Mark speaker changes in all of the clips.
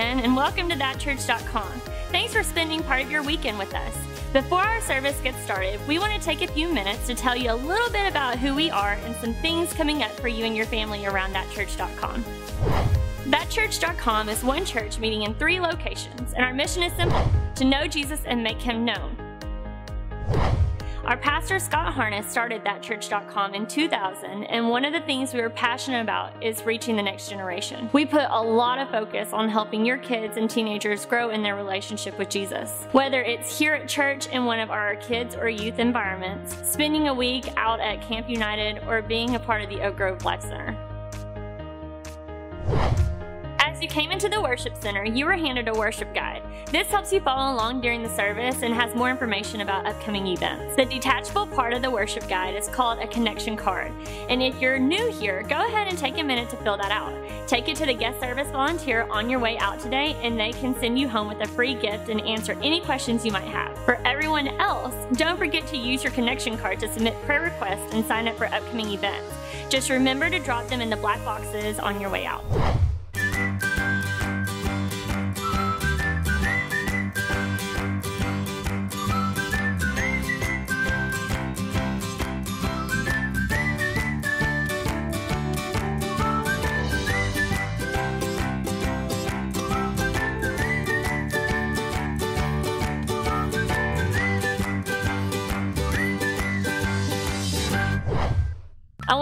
Speaker 1: Kristen, and welcome to thatchurch.com. Thanks for spending part of your weekend with us. Before our service gets started, we want to take a few minutes to tell you a little bit about who we are and some things coming up for you and your family around thatchurch.com. Thatchurch.com is one church meeting in three locations, and our mission is simple to know Jesus and make him known. Our pastor Scott Harness started thatchurch.com in 2000, and one of the things we were passionate about is reaching the next generation. We put a lot of focus on helping your kids and teenagers grow in their relationship with Jesus. Whether it's here at church in one of our kids or youth environments, spending a week out at Camp United, or being a part of the Oak Grove Life Center. As you came into the worship center, you were handed a worship guide. This helps you follow along during the service and has more information about upcoming events. The detachable part of the worship guide is called a connection card. And if you're new here, go ahead and take a minute to fill that out. Take it to the guest service volunteer on your way out today, and they can send you home with a free gift and answer any questions you might have. For everyone else, don't forget to use your connection card to submit prayer requests and sign up for upcoming events. Just remember to drop them in the black boxes on your way out.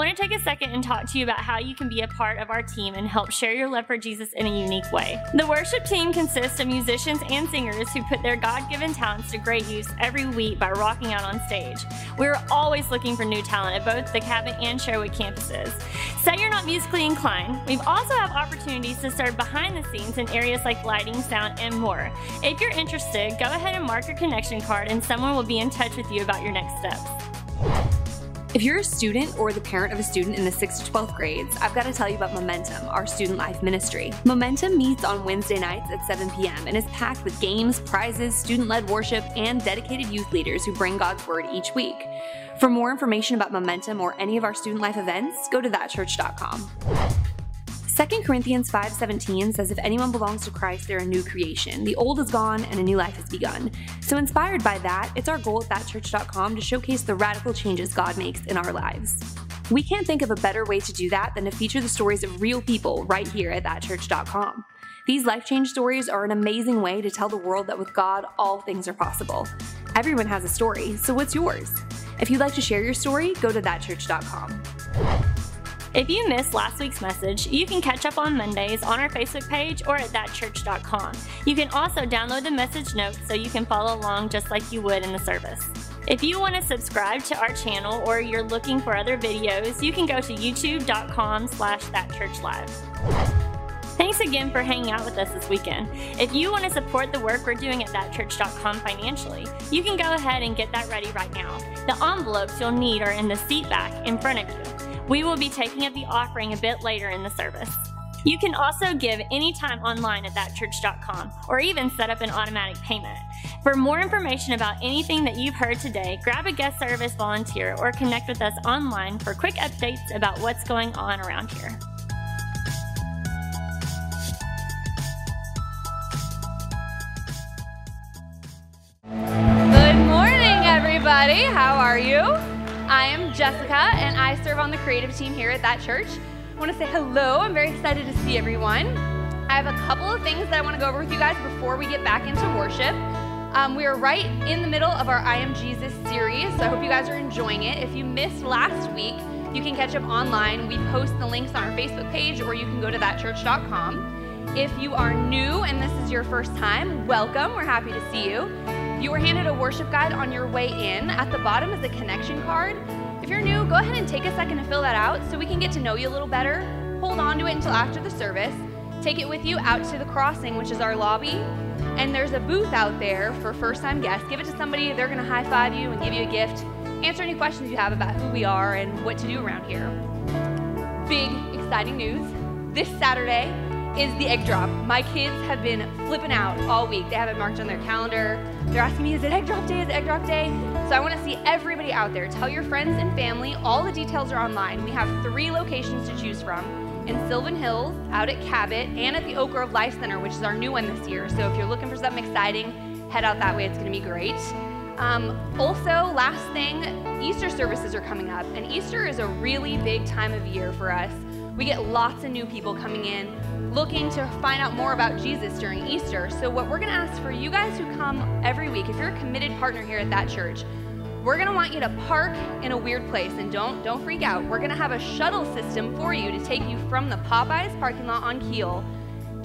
Speaker 1: Want to take a second and talk to you about how you can be a part of our team and help share your love for Jesus in a unique way. The worship team consists of musicians and singers who put their God given talents to great use every week by rocking out on stage. We're always looking for new talent at both the Cabot and Sherwood campuses. Say you're not musically inclined, we also have opportunities to serve behind the scenes in areas like lighting, sound, and more. If you're interested, go ahead and mark your connection card and someone will be in touch with you about your next steps.
Speaker 2: If you're a student or the parent of a student in the 6th to 12th grades, I've got to tell you about Momentum, our student life ministry. Momentum meets on Wednesday nights at 7 p.m. and is packed with games, prizes, student led worship, and dedicated youth leaders who bring God's Word each week. For more information about Momentum or any of our student life events, go to thatchurch.com. 2 Corinthians 5:17 says if anyone belongs to Christ, they're a new creation. The old is gone and a new life has begun. So inspired by that, it's our goal at thatchurch.com to showcase the radical changes God makes in our lives. We can't think of a better way to do that than to feature the stories of real people right here at thatchurch.com. These life change stories are an amazing way to tell the world that with God, all things are possible. Everyone has a story, so what's yours? If you'd like to share your story, go to thatchurch.com.
Speaker 1: If you missed last week's message, you can catch up on Mondays on our Facebook page or at thatchurch.com. You can also download the message notes so you can follow along just like you would in the service. If you want to subscribe to our channel or you're looking for other videos, you can go to youtube.com slash thatchurchlive. Thanks again for hanging out with us this weekend. If you want to support the work we're doing at thatchurch.com financially, you can go ahead and get that ready right now. The envelopes you'll need are in the seat back in front of you. We will be taking up the offering a bit later in the service. You can also give anytime online at thatchurch.com or even set up an automatic payment. For more information about anything that you've heard today, grab a guest service volunteer or connect with us online for quick updates about what's going on around here.
Speaker 3: Good morning, everybody. How are you? I am Jessica, and I serve on the creative team here at that church. I want to say hello. I'm very excited to see everyone. I have a couple of things that I want to go over with you guys before we get back into worship. Um, we are right in the middle of our I Am Jesus series, so I hope you guys are enjoying it. If you missed last week, you can catch up online. We post the links on our Facebook page, or you can go to thatchurch.com. If you are new and this is your first time, welcome. We're happy to see you. You were handed a worship guide on your way in. At the bottom is a connection card. If you're new, go ahead and take a second to fill that out so we can get to know you a little better. Hold on to it until after the service. Take it with you out to the crossing, which is our lobby. And there's a booth out there for first time guests. Give it to somebody, they're going to high five you and give you a gift. Answer any questions you have about who we are and what to do around here. Big, exciting news. This Saturday is the egg drop. My kids have been flipping out all week. They have it marked on their calendar. They're asking me, is it egg drop day? Is it egg drop day? So I want to see everybody out there. Tell your friends and family. All the details are online. We have three locations to choose from. in Sylvan Hills, out at Cabot, and at the Oak Grove Life Center, which is our new one this year. So if you're looking for something exciting, head out that way. It's going to be great. Um, also, last thing, Easter services are coming up, and Easter is a really big time of year for us. We get lots of new people coming in looking to find out more about Jesus during Easter. So, what we're going to ask for you guys who come every week, if you're a committed partner here at that church, we're going to want you to park in a weird place and don't don't freak out. We're going to have a shuttle system for you to take you from the Popeyes parking lot on Kiehl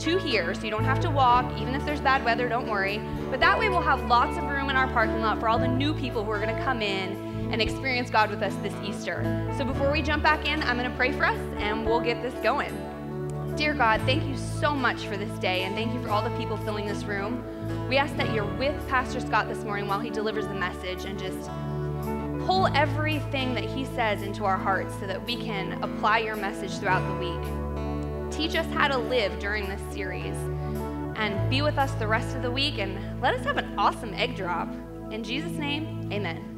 Speaker 3: to here so you don't have to walk even if there's bad weather, don't worry. But that way we'll have lots of room in our parking lot for all the new people who are going to come in and experience God with us this Easter. So before we jump back in, I'm going to pray for us and we'll get this going. Dear God, thank you so much for this day and thank you for all the people filling this room. We ask that you're with Pastor Scott this morning while he delivers the message and just pull everything that he says into our hearts so that we can apply your message throughout the week. Teach us how to live during this series and be with us the rest of the week and let us have an awesome egg drop. In Jesus' name, amen.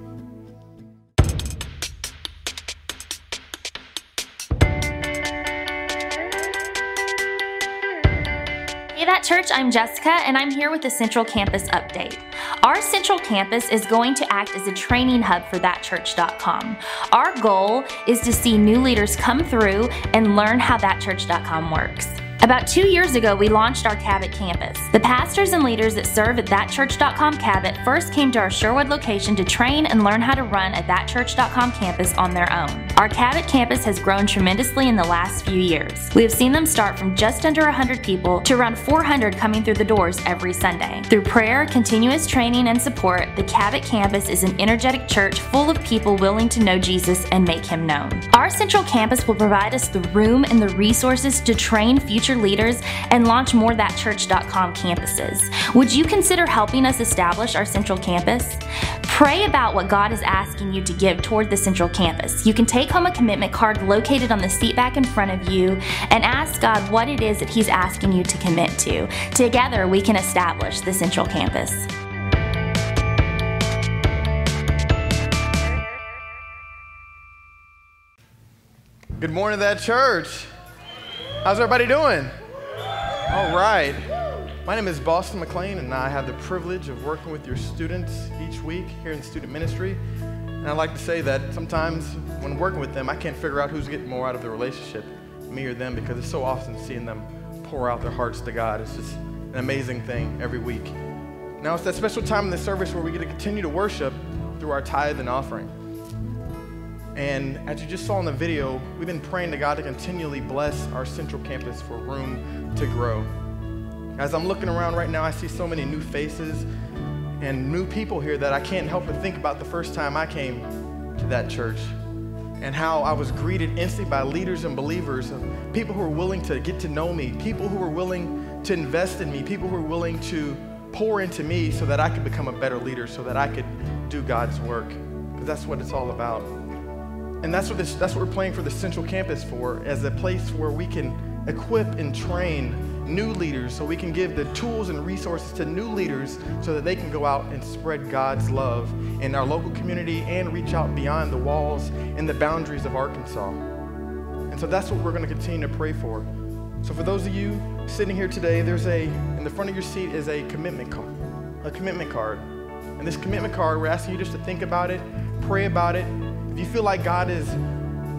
Speaker 4: Church, I'm Jessica, and I'm here with the Central Campus update. Our Central Campus is going to act as a training hub for thatchurch.com. Our goal is to see new leaders come through and learn how thatchurch.com works. About two years ago, we launched our Cabot campus. The pastors and leaders that serve at thatchurch.com Cabot first came to our Sherwood location to train and learn how to run a thatchurch.com campus on their own. Our Cabot campus has grown tremendously in the last few years. We have seen them start from just under 100 people to around 400 coming through the doors every Sunday. Through prayer, continuous training, and support, the Cabot campus is an energetic church full of people willing to know Jesus and make him known. Our central campus will provide us the room and the resources to train future leaders and launch more thatchurch.com campuses. Would you consider helping us establish our central campus? Pray about what God is asking you to give toward the central campus. You can take home a commitment card located on the seat back in front of you and ask God what it is that He's asking you to commit to. Together, we can establish the central campus.
Speaker 5: Good morning, that church. How's everybody doing? All right. My name is Boston McLean, and I have the privilege of working with your students each week here in student ministry. And I like to say that sometimes when working with them, I can't figure out who's getting more out of the relationship, me or them, because it's so often seeing them pour out their hearts to God. It's just an amazing thing every week. Now, it's that special time in the service where we get to continue to worship through our tithe and offering. And as you just saw in the video, we've been praying to God to continually bless our central campus for room to grow. As I'm looking around right now, I see so many new faces and new people here that I can't help but think about the first time I came to that church and how I was greeted instantly by leaders and believers, people who were willing to get to know me, people who were willing to invest in me, people who were willing to pour into me so that I could become a better leader, so that I could do God's work. Because that's what it's all about. And that's what, this, that's what we're playing for the Central Campus for, as a place where we can equip and train new leaders so we can give the tools and resources to new leaders so that they can go out and spread God's love in our local community and reach out beyond the walls and the boundaries of Arkansas. And so that's what we're going to continue to pray for. So for those of you sitting here today, there's a in the front of your seat is a commitment card, a commitment card. And this commitment card, we're asking you just to think about it, pray about it, if you feel like God is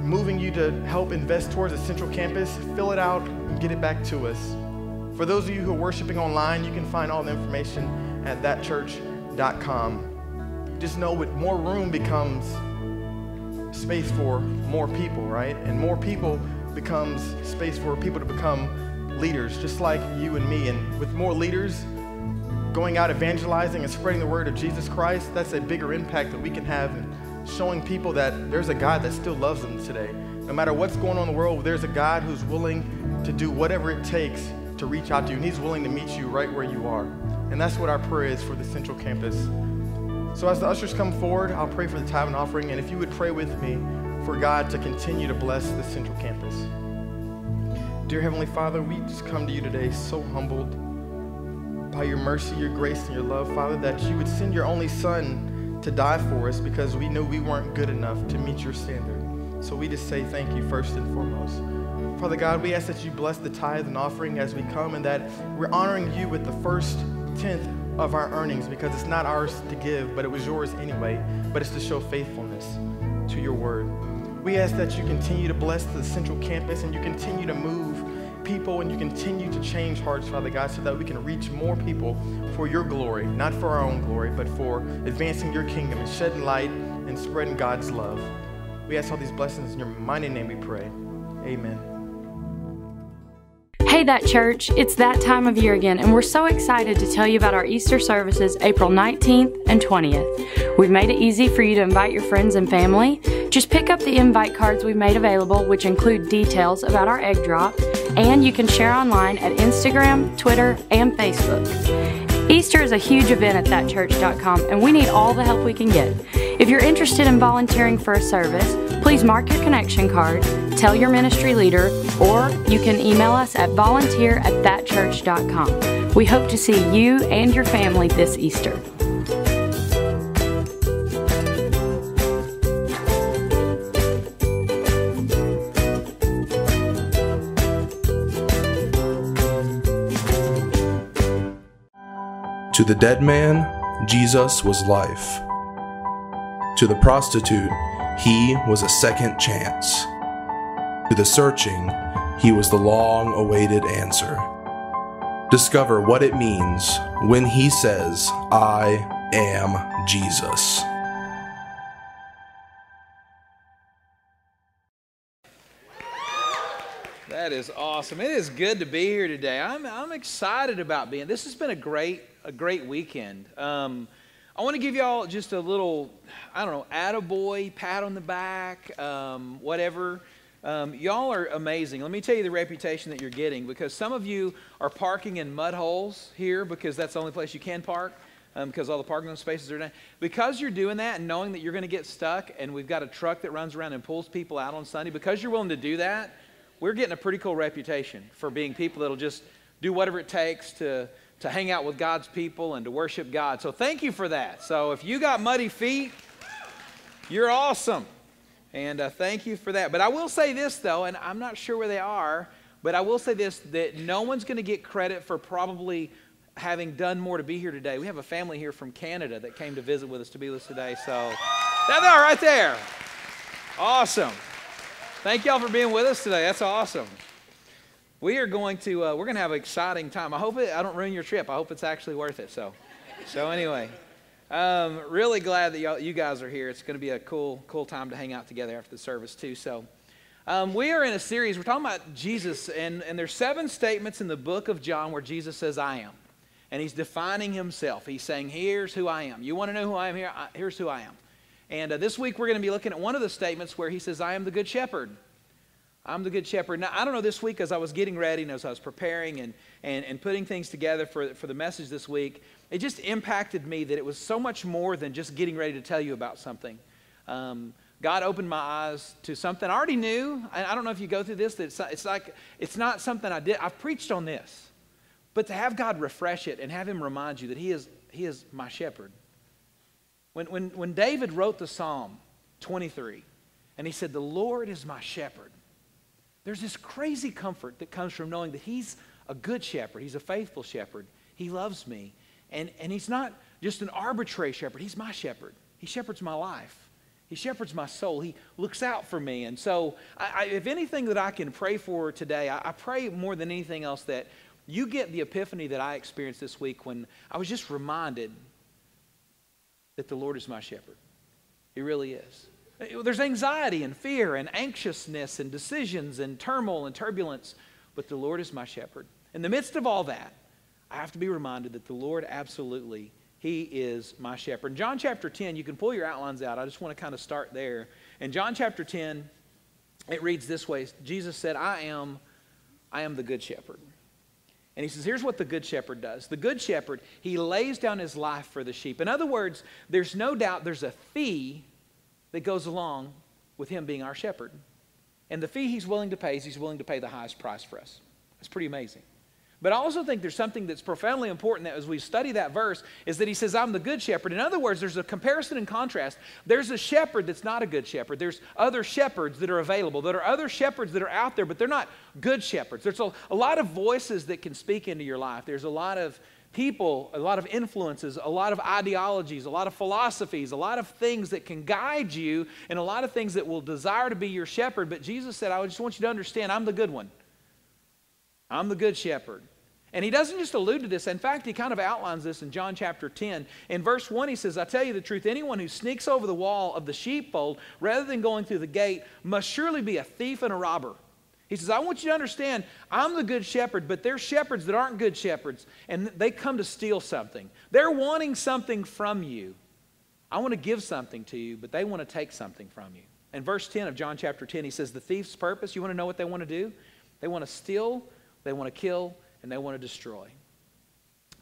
Speaker 5: moving you to help invest towards a central campus, fill it out and get it back to us. For those of you who are worshiping online, you can find all the information at thatchurch.com. Just know with more room becomes space for more people, right? And more people becomes space for people to become leaders, just like you and me. And with more leaders going out evangelizing and spreading the word of Jesus Christ, that's a bigger impact that we can have showing people that there's a God that still loves them today. No matter what's going on in the world, there's a God who's willing to do whatever it takes to reach out to you, and He's willing to meet you right where you are. And that's what our prayer is for the Central Campus. So as the ushers come forward, I'll pray for the tithe and offering, and if you would pray with me for God to continue to bless the Central Campus. Dear Heavenly Father, we just come to you today so humbled by your mercy, your grace, and your love, Father, that you would send your only Son to die for us because we knew we weren't good enough to meet your standard. So we just say thank you first and foremost. Father God, we ask that you bless the tithe and offering as we come and that we're honoring you with the first tenth of our earnings because it's not ours to give, but it was yours anyway. But it's to show faithfulness to your word. We ask that you continue to bless the central campus and you continue to move people and you continue to change hearts, Father God, so that we can reach more people for your glory, not for our own glory, but for advancing your kingdom and shedding light and spreading God's love. We ask all these blessings in your mighty name we pray. Amen.
Speaker 6: Hey, that church, it's that time of year again, and we're so excited to tell you about our Easter services April 19th and 20th. We've made it easy for you to invite your friends and family. Just pick up the invite cards we've made available, which include details about our egg drop, and you can share online at Instagram, Twitter, and Facebook. Easter is a huge event at thatchurch.com, and we need all the help we can get. If you're interested in volunteering for a service, please mark your connection card, tell your ministry leader, or you can email us at volunteer at thatchurch.com. We hope to see you and your family this Easter.
Speaker 7: To the dead man, Jesus was life. To the prostitute, he was a second chance. To the searching, he was the long awaited answer. Discover what it means when he says, I am Jesus.
Speaker 8: That is awesome. It is good to be here today. I'm, I'm excited about being. This has been a great a great weekend. Um, I want to give y'all just a little, I don't know, attaboy, pat on the back, um, whatever. Um, y'all are amazing. Let me tell you the reputation that you're getting because some of you are parking in mud holes here because that's the only place you can park because um, all the parking spaces are down. Because you're doing that and knowing that you're going to get stuck and we've got a truck that runs around and pulls people out on Sunday, because you're willing to do that, we're getting a pretty cool reputation for being people that'll just do whatever it takes to to hang out with God's people and to worship God. So thank you for that. So if you got muddy feet, you're awesome. And uh, thank you for that. But I will say this, though, and I'm not sure where they are, but I will say this that no one's going to get credit for probably having done more to be here today. We have a family here from Canada that came to visit with us to be with us today. So there they are right there. Awesome. Thank y'all for being with us today. That's awesome. We are going to, uh, we're going to have an exciting time. I hope it, I don't ruin your trip. I hope it's actually worth it. So, so anyway, um, really glad that y'all, you guys are here. It's going to be a cool, cool time to hang out together after the service too. So, um, we are in a series. We're talking about Jesus, and, and there's seven statements in the book of John where Jesus says, "I am," and he's defining himself. He's saying, "Here's who I am. You want to know who I am? Here, I, here's who I am." And uh, this week we're going to be looking at one of the statements where he says, "I am the good shepherd." I'm the good shepherd. Now, I don't know this week as I was getting ready and as I was preparing and, and, and putting things together for, for the message this week, it just impacted me that it was so much more than just getting ready to tell you about something. Um, God opened my eyes to something I already knew. I, I don't know if you go through this, that it's, it's like it's not something I did. I've preached on this. But to have God refresh it and have Him remind you that He is, he is my shepherd. When, when, when David wrote the Psalm 23, and he said, The Lord is my shepherd. There's this crazy comfort that comes from knowing that He's a good shepherd, He's a faithful shepherd, He loves me. And, and He's not just an arbitrary shepherd, He's my shepherd. He shepherds my life. He shepherds my soul. He looks out for me. And so, I, I, if anything that I can pray for today, I, I pray more than anything else that you get the epiphany that I experienced this week when I was just reminded that the Lord is my shepherd. He really is. Uh, there's anxiety and fear and anxiousness and decisions and turmoil and turbulence, but the Lord is my shepherd. In the midst of all that, I have to be reminded that the Lord absolutely, He is my shepherd. In John chapter 10, you can pull your outlines out. I just want to kind of start there. In John chapter 10, it reads this way Jesus said, I am, I am the good shepherd. And he says, here's what the good shepherd does. The good shepherd, he lays down his life for the sheep. In other words, there's no doubt there's a fee that goes along with him being our shepherd. And the fee he's willing to pay is he's willing to pay the highest price for us. It's pretty amazing. But I also think there's something that's profoundly important that as we study that verse is that he says, I'm the good shepherd. In other words, there's a comparison and contrast. There's a shepherd that's not a good shepherd. There's other shepherds that are available. There are other shepherds that are out there, but they're not good shepherds. There's a, a lot of voices that can speak into your life. There's a lot of people, a lot of influences, a lot of ideologies, a lot of philosophies, a lot of things that can guide you, and a lot of things that will desire to be your shepherd. But Jesus said, I just want you to understand I'm the good one. I'm the good shepherd. And he doesn't just allude to this. In fact, he kind of outlines this in John chapter 10. In verse 1, he says, I tell you the truth, anyone who sneaks over the wall of the sheepfold rather than going through the gate must surely be a thief and a robber. He says, I want you to understand, I'm the good shepherd, but there's shepherds that aren't good shepherds, and they come to steal something. They're wanting something from you. I want to give something to you, but they want to take something from you. In verse 10 of John chapter 10, he says, The thief's purpose, you want to know what they want to do? They want to steal, they want to kill, and they want to destroy.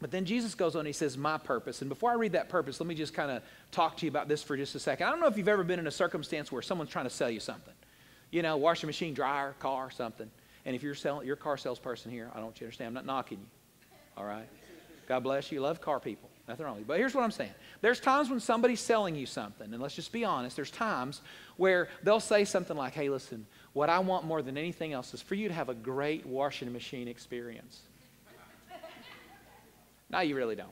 Speaker 8: But then Jesus goes on, he says, My purpose. And before I read that purpose, let me just kind of talk to you about this for just a second. I don't know if you've ever been in a circumstance where someone's trying to sell you something. You know, washing machine, dryer, car, something. And if you're selling, you're a car salesperson here, I don't you understand, I'm not knocking you. All right? God bless you. Love car people. Nothing wrong with you. But here's what I'm saying. There's times when somebody's selling you something, and let's just be honest, there's times where they'll say something like, hey, listen, what I want more than anything else is for you to have a great washing machine experience. no, you really don't.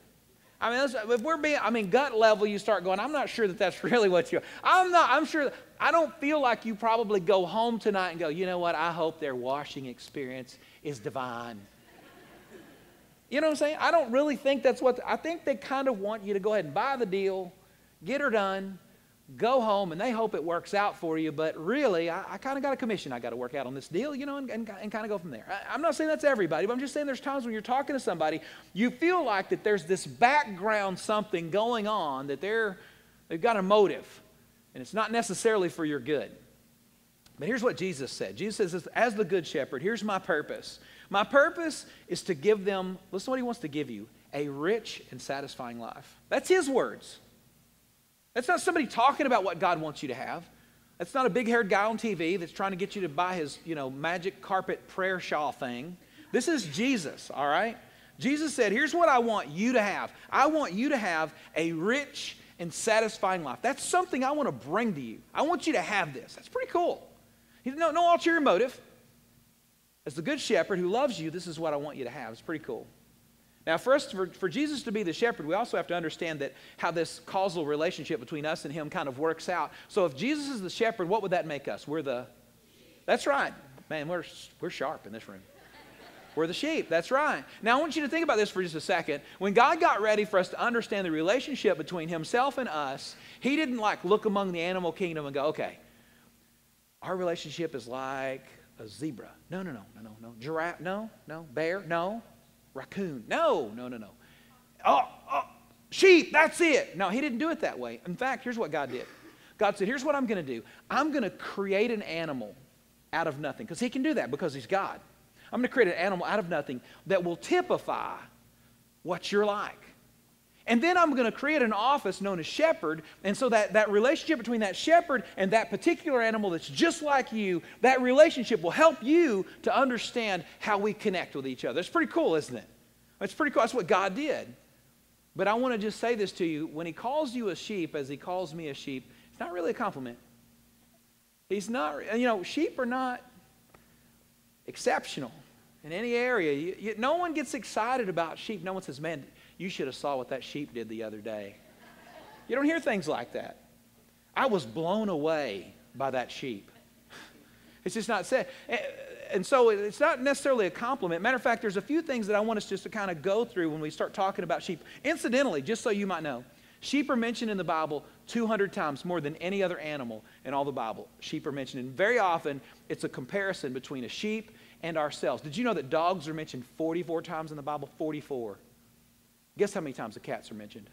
Speaker 8: I mean, if we're being, I mean, gut level, you start going, I'm not sure that that's really what you, I'm not, I'm sure, I don't feel like you probably go home tonight and go, you know what, I hope their washing experience is divine. You know what I'm saying? I don't really think that's what, I think they kind of want you to go ahead and buy the deal, get her done, go home and they hope it works out for you, but really, I, I kind of got a commission I got to work out on this deal, you know, and, and, and kind of go from there. I, I'm not saying that's everybody, but I'm just saying there's times when you're talking to somebody, you feel like that there's this background something going on that they're, they've got a motive, and it's not necessarily for your good. But here's what Jesus said Jesus says, As the good shepherd, here's my purpose. My purpose is to give them, listen to what he wants to give you, a rich and satisfying life. That's his words. That's not somebody talking about what God wants you to have. That's not a big haired guy on TV that's trying to get you to buy his, you know, magic carpet prayer shawl thing. This is Jesus, all right? Jesus said, Here's what I want you to have. I want you to have a rich and satisfying life. That's something I want to bring to you. I want you to have this. That's pretty cool. No, no ulterior motive. As the good shepherd who loves you, this is what I want you to have. It's pretty cool. Now, us, for, for Jesus to be the shepherd, we also have to understand that how this causal relationship between us and him kind of works out. So if Jesus is the shepherd, what would that make us? We're the, that's right. Man, we're, we're sharp in this room. We're the sheep. That's right. Now, I want you to think about this for just a second. When God got ready for us to understand the relationship between Himself and us, He didn't like look among the animal kingdom and go, okay, our relationship is like a zebra. No, no, no, no, no, no. Giraffe? No, no. Bear? No raccoon. No, no, no, no. Oh, oh, sheep, that's it. No, he didn't do it that way. In fact, here's what God did God said, Here's what I'm going to do I'm going to create an animal out of nothing, because he can do that because he's God. I'm going to create an animal out of nothing that will typify what you're like. And then I'm going to create an office known as shepherd. And so that, that relationship between that shepherd and that particular animal that's just like you, that relationship will help you to understand how we connect with each other. It's pretty cool, isn't it? It's pretty cool. That's what God did. But I want to just say this to you. When he calls you a sheep, as he calls me a sheep, it's not really a compliment. He's not, you know, sheep are not exceptional in any area. You, you, no one gets excited about sheep. No one says, man, you should have saw what that sheep did the other day. You don't hear things like that. I was blown away by that sheep. It's just not said. Eh, and so it's not necessarily a compliment. Matter of fact, there's a few things that I want us just to kind of go through when we start talking about sheep. Incidentally, just so you might know, sheep are mentioned in the Bible 200 times more than any other animal in all the Bible. Sheep are mentioned. And very often, it's a comparison between a sheep and ourselves. Did you know that dogs are mentioned 44 times in the Bible? 44. Guess how many times the cats are mentioned?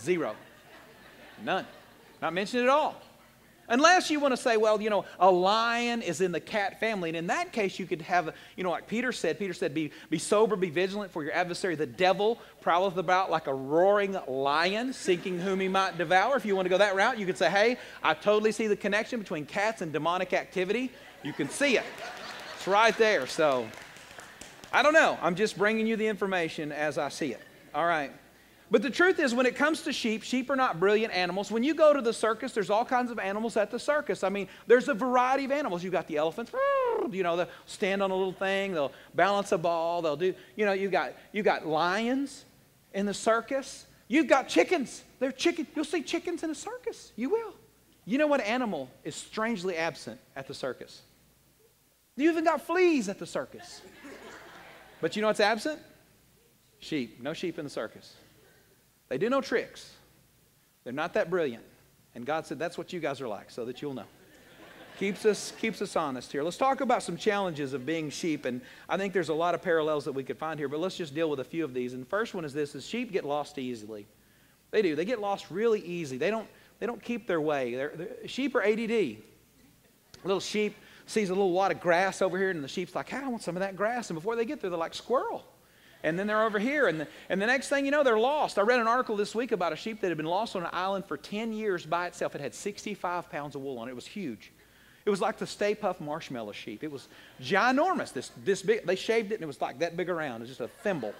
Speaker 8: Zero. None. Not mentioned at all. Unless you want to say, well, you know, a lion is in the cat family. And in that case, you could have, you know, like Peter said, Peter said, be, be sober, be vigilant, for your adversary, the devil, prowleth about like a roaring lion, seeking whom he might devour. If you want to go that route, you could say, hey, I totally see the connection between cats and demonic activity. You can see it. It's right there. So I don't know. I'm just bringing you the information as I see it. All right. But the truth is, when it comes to sheep, sheep are not brilliant animals. When you go to the circus, there's all kinds of animals at the circus. I mean, there's a variety of animals. You've got the elephants, you know, they'll stand on a little thing, they'll balance a ball, they'll do, you know, you've got, you got lions in the circus. You've got chickens. They're chicken. You'll see chickens in a circus. You will. You know what animal is strangely absent at the circus? You even got fleas at the circus. But you know what's absent? Sheep. No sheep in the circus. They do no tricks. They're not that brilliant. And God said, that's what you guys are like, so that you'll know. keeps us, keeps us honest here. Let's talk about some challenges of being sheep. And I think there's a lot of parallels that we could find here, but let's just deal with a few of these. And the first one is this is sheep get lost easily. They do. They get lost really easy. They don't, they don't keep their way. They're, they're, sheep are ADD. Little sheep sees a little lot of grass over here, and the sheep's like, hey, I want some of that grass. And before they get there, they're like, squirrel and then they're over here, and the, and the next thing you know, they're lost. I read an article this week about a sheep that had been lost on an island for 10 years by itself. It had 65 pounds of wool on it. It was huge. It was like the Stay Puft marshmallow sheep. It was ginormous, this, this big. They shaved it, and it was like that big around. It was just a thimble.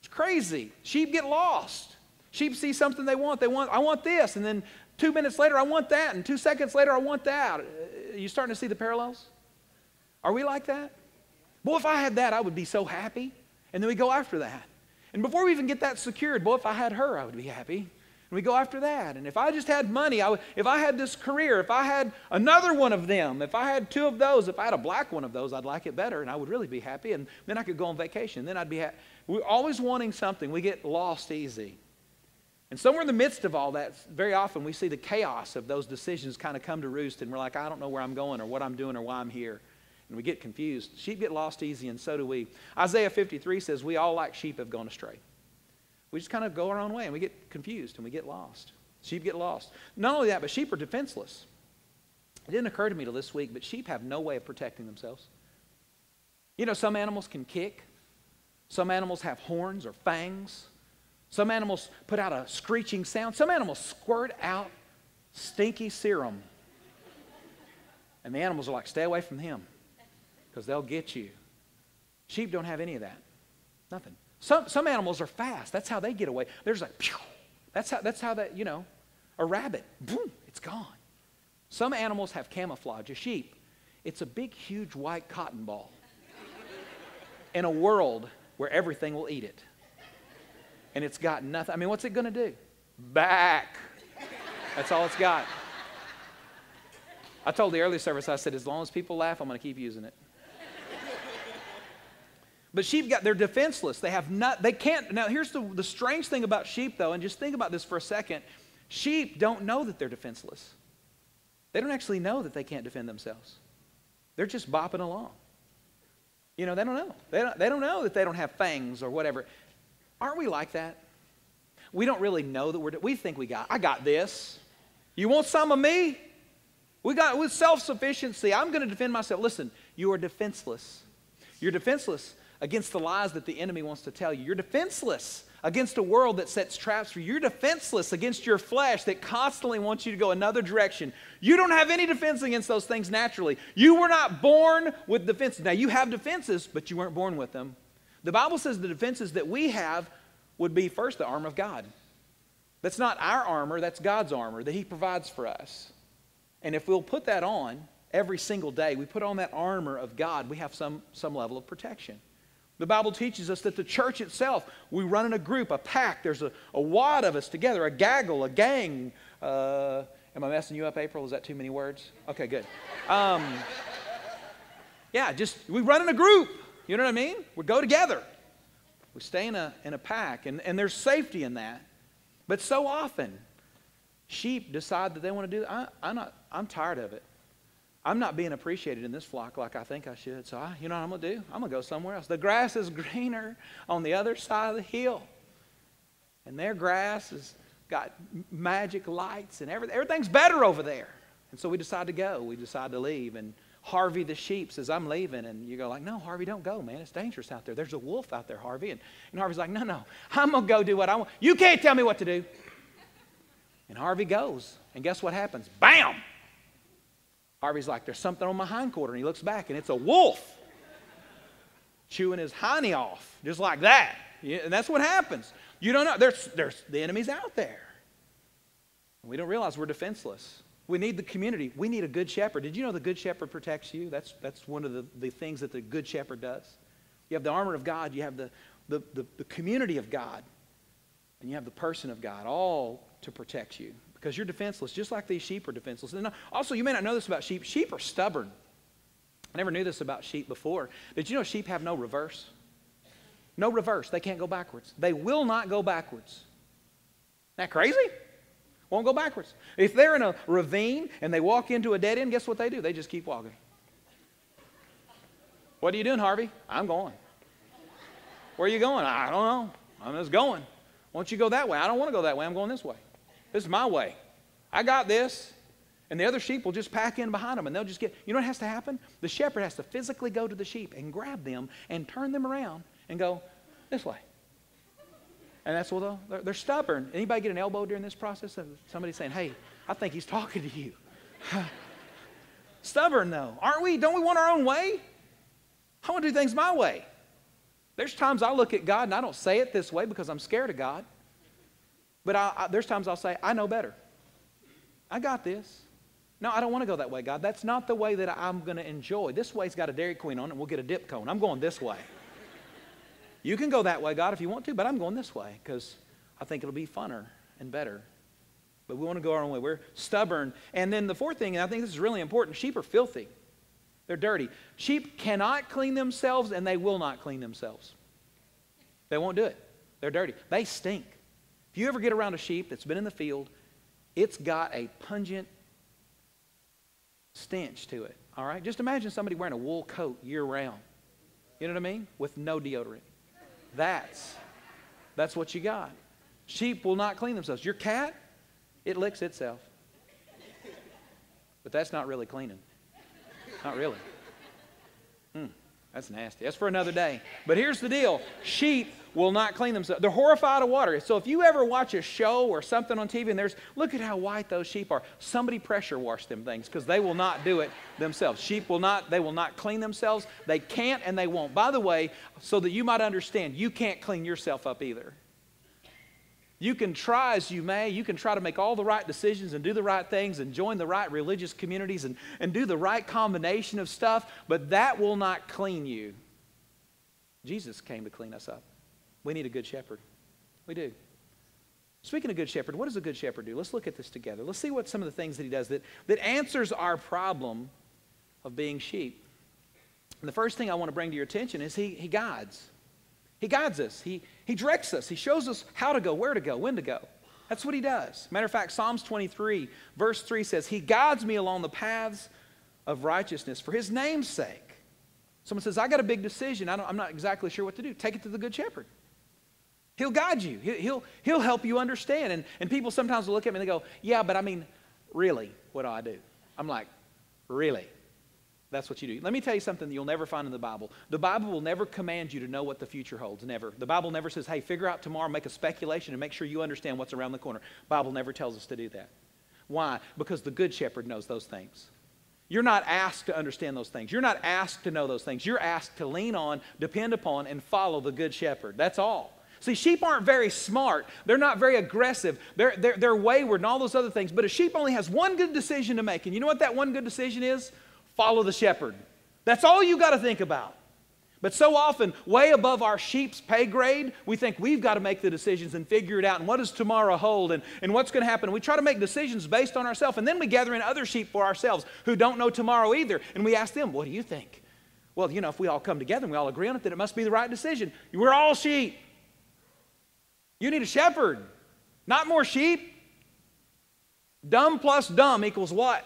Speaker 8: It's crazy. Sheep get lost. Sheep see something they want. They want, I want this, and then two minutes later, I want that, and two seconds later, I want that. Are uh, you starting to see the parallels? Are we like that? Boy, if I had that, I would be so happy. And then we go after that. And before we even get that secured, boy, if I had her, I would be happy. And we go after that. And if I just had money, I would, if I had this career, if I had another one of them, if I had two of those, if I had a black one of those, I'd like it better and I would really be happy. And then I could go on vacation. Then I'd be happy. We're always wanting something. We get lost easy. And somewhere in the midst of all that, very often we see the chaos of those decisions kind of come to roost, and we're like, I don't know where I'm going or what I'm doing or why I'm here and we get confused. Sheep get lost easy, and so do we. Isaiah 53 says, We all like sheep have gone astray. We just kind of go our own way and we get confused and we get lost. Sheep get lost. Not only that, but sheep are defenseless. It didn't occur to me till this week, but sheep have no way of protecting themselves. You know, some animals can kick, some animals have horns or fangs, some animals put out a screeching sound, some animals squirt out stinky serum. And the animals are like, stay away from him because they'll get you. Sheep don't have any of that. Nothing. Some, some animals are fast. That's how they get away. There's like, pew. That's how, that's how that, you know, a rabbit, boom, it's gone. Some animals have camouflage. A sheep, it's a big, huge white cotton ball in a world where everything will eat it. And it's got nothing. I mean, what's it going to do? Back. That's all it's got. I told the early service, I said, as long as people laugh, I'm going to keep using it. But sheep got they're defenseless. They have not they can't now here's the, the strange thing about sheep though, and just think about this for a second. Sheep don't know that they're defenseless. They don't actually know that they can't defend themselves. They're just bopping along. You know, they don't know. They don't, they don't know that they don't have fangs or whatever. Aren't we like that? We don't really know that we're, we think we got, I got this. You want some of me? We got, with self sufficiency, I'm going to defend myself. Listen, you are defenseless. You're defenseless against the lies that the enemy wants to tell you. You're defenseless against a world that sets traps for you. You're defenseless against your flesh that constantly wants you to go another direction. You don't have any defense against those things naturally. You were not born with defenses. Now, you have defenses, but you weren't born with them. The Bible says the defenses that we have would be first the armor of God. That's not our armor, that's God's armor that He provides for us. And if we'll put that on every single day, we put on that armor of God, we have some, some level of protection. The Bible teaches us that the church itself, we run in a group, a pack. There's a, a wad of us together, a gaggle, a gang. Uh, am I messing you up, April? Is that too many words? Okay, good. Um, yeah, just we run in a group. You know what I mean? We go together. We stay in a, in a pack, and, and there's safety in that. But so often, sheep decide that they want to do. I, I'm not. I'm tired of it. I'm not being appreciated in this flock like I think I should. So, I, you know what I'm going to do? I'm going to go somewhere else. The grass is greener on the other side of the hill. And their grass has got magic lights and everything. Everything's better over there. And so we decide to go. We decide to leave. And Harvey the sheep says, I'm leaving. And you go like, no, Harvey, don't go, man. It's dangerous out there. There's a wolf out there, Harvey. And, and Harvey's like, no, no, I'm going to go do what I want. You can't tell me what to do. And Harvey goes. And guess what happens? Bam! Harvey's like, there's something on my hindquarter. And he looks back, and it's a wolf chewing his hiney off, just like that. And that's what happens. You don't know. There's, there's the enemy's out there. We don't realize we're defenseless. We need the community. We need a good shepherd. Did you know the good shepherd protects you? That's, that's one of the, the things that the good shepherd does. You have the armor of God, you have the, the, the, the community of God, and you have the person of God, all to protect you because you're defenseless, just like these sheep are defenseless. And uh, also, you may not know this about sheep. Sheep are stubborn. I never knew this about sheep before. Did you know sheep have no reverse? No reverse. They can't go backwards. They will not go backwards. Isn't that crazy? Won't go backwards. If they're in a ravine and they walk into a dead end, guess what they do? They just keep walking. What are you doing, Harvey? I'm going. Where are you going? I don't know. I'm just going. Why don't you go that way? I don't want to go that way. I'm going this way. This is my way. I got this. And the other sheep will just pack in behind them and they'll just get, you know what has to happen? The shepherd has to physically go to the sheep and grab them and turn them around and go this way. And that's what they're, they're stubborn. Anybody get an elbow during this process somebody saying, hey, I think he's talking to you? stubborn though, aren't we? Don't we want our own way? I want to do things my way. There's times I look at God and I don't say it this way because I'm scared of God. But I, I, there's times I'll say, I know better. I got this. No, I don't want to go that way, God. That's not the way that I'm going to enjoy. This way's got a Dairy Queen on it, and we'll get a dip cone. I'm going this way. You can go that way, God, if you want to, but I'm going this way because I think it'll be funner and better. But we want to go our own way. We're stubborn. And then the fourth thing, and I think this is really important sheep are filthy, they're dirty. Sheep cannot clean themselves, and they will not clean themselves. They won't do it. They're dirty. They stink. If you ever get around a sheep that's been in the field, it's got a pungent stench to it. All right? Just imagine somebody wearing a wool coat year round. You know what I mean? With no deodorant. That's that's what you got. Sheep will not clean themselves. Your cat, it licks itself. But that's not really cleaning. Not really. Hmm, that's nasty. That's for another day. But here's the deal sheep will not clean themselves. They're horrified of water. So if you ever watch a show or something on TV and there's, look at how white those sheep are. Somebody pressure wash them things because they will not do it themselves. Sheep will not, they will not clean themselves. They can't and they won't. By the way, so that you might understand, you can't clean yourself up either. You can try as you may, you can try to make all the right decisions and do the right things and join the right religious communities and, and do the right combination of stuff, but that will not clean you. Jesus came to clean us up. We need a good shepherd. We do. Speaking of good shepherd, what does a good shepherd do? Let's look at this together. Let's see what some of the things that he does that, that answers our problem of being sheep. And the first thing I want to bring to your attention is he, he guides. He guides us. He, he directs us. He shows us how to go, where to go, when to go. That's what he does. Matter of fact, Psalms 23, verse 3 says, He guides me along the paths of righteousness for his name's sake. Someone says, I got a big decision. I am not exactly sure what to do. Take it to the good shepherd. He'll guide you. He'll, he'll help you understand. And, and people sometimes will look at me and they go, Yeah, but I mean, really, what do I do? I'm like, Really? That's what you do. Let me tell you something that you'll never find in the Bible. The Bible will never command you to know what the future holds. Never. The Bible never says, hey, figure out tomorrow, make a speculation, and make sure you understand what's around the corner. Bible never tells us to do that. Why? Because the Good Shepherd knows those things. You're not asked to understand those things. You're not asked to know those things. You're asked to lean on, depend upon, and follow the Good Shepherd. That's all. See, sheep aren't very smart. They're not very aggressive. They're, they're, they're wayward and all those other things. But a sheep only has one good decision to make. And you know what that one good decision is? Follow the shepherd. That's all you got to think about. But so often, way above our sheep's pay grade, we think we've got to make the decisions and figure it out. And what does tomorrow hold? And, and what's going to happen? We try to make decisions based on ourselves. And then we gather in other sheep for ourselves who don't know tomorrow either. And we ask them, What do you think? Well, you know, if we all come together and we all agree on it, then it must be the right decision. We're all sheep. You need a shepherd, not more sheep. Dumb plus dumb equals what?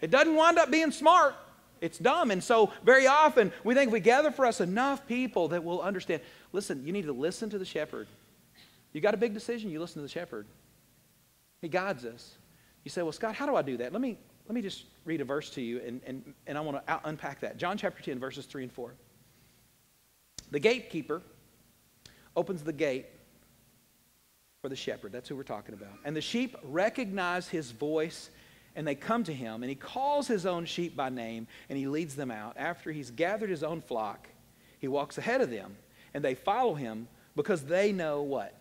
Speaker 8: It doesn't wind up being smart. It's dumb. And so, very often, we think we gather for us enough people that will understand listen, you need to listen to the shepherd. You got a big decision, you listen to the shepherd. He guides us. You say, well, Scott, how do I do that? Let me, let me just read a verse to you, and, and, and I want to unpack that. John chapter 10, verses 3 and 4. The gatekeeper opens the gate for the shepherd. That's who we're talking about. And the sheep recognize his voice and they come to him, and he calls his own sheep by name, and he leads them out. After he's gathered his own flock, he walks ahead of them, and they follow him because they know what?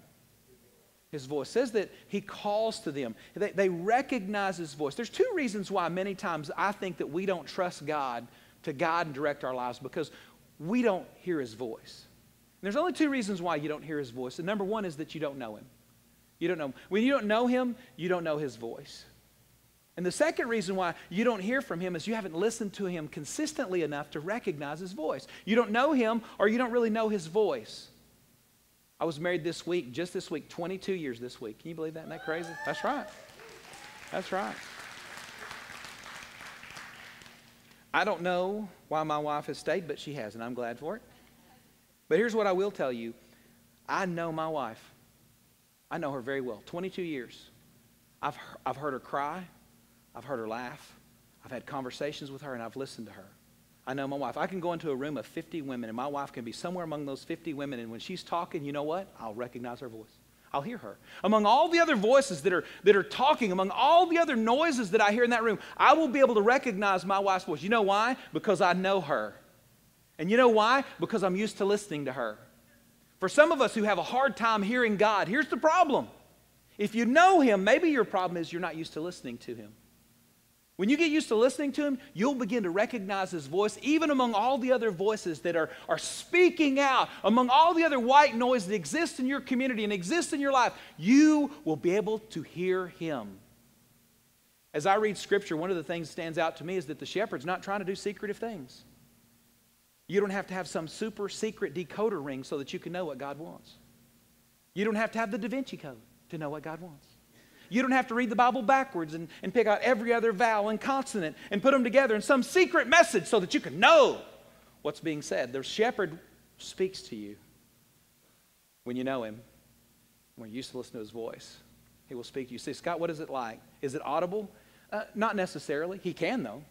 Speaker 8: His voice says that he calls to them. They, they recognize his voice. There's two reasons why many times I think that we don't trust God to guide and direct our lives because we don't hear his voice. There's only two reasons why you don't hear his voice. And number one is that you don't know him. You don't know him. When you don't know him, you don't know his voice. And the second reason why you don't hear from him is you haven't listened to him consistently enough to recognize his voice. You don't know him or you don't really know his voice. I was married this week, just this week, 22 years this week. Can you believe that? Isn't that crazy? That's right. That's right. I don't know why my wife has stayed, but she has, and I'm glad for it. But here's what I will tell you I know my wife. I know her very well. 22 years. I've, I've heard her cry. I've heard her laugh. I've had conversations with her and I've listened to her. I know my wife. I can go into a room of 50 women and my wife can be somewhere among those 50 women and when she's talking, you know what? I'll recognize her voice. I'll hear her. Among all the other voices that are, that are talking, among all the other noises that I hear in that room, I will be able to recognize my wife's voice. You know why? Because I know her. And you know why? Because I'm used to listening to her. For some of us who have a hard time hearing God, here's the problem. If you know Him, maybe your problem is you're not used to listening to Him. When you get used to listening to him, you'll begin to recognize his voice, even among all the other voices that are, are speaking out, among all the other white noise that exists in your community and exists in your life. You will be able to hear him. As I read scripture, one of the things that stands out to me is that the shepherd's not trying to do secretive things. You don't have to have some super secret decoder ring so that you can know what God wants. You don't have to have the Da Vinci Code to know what God wants. You don't have to read the Bible backwards and, and pick out every other vowel and consonant and put them together in some secret message so that you can know what's being said. The shepherd speaks to you when you know him, when you're used to listen to his voice. He will speak to you. Say, Scott, what is it like? Is it audible? Uh, not necessarily. He can, though.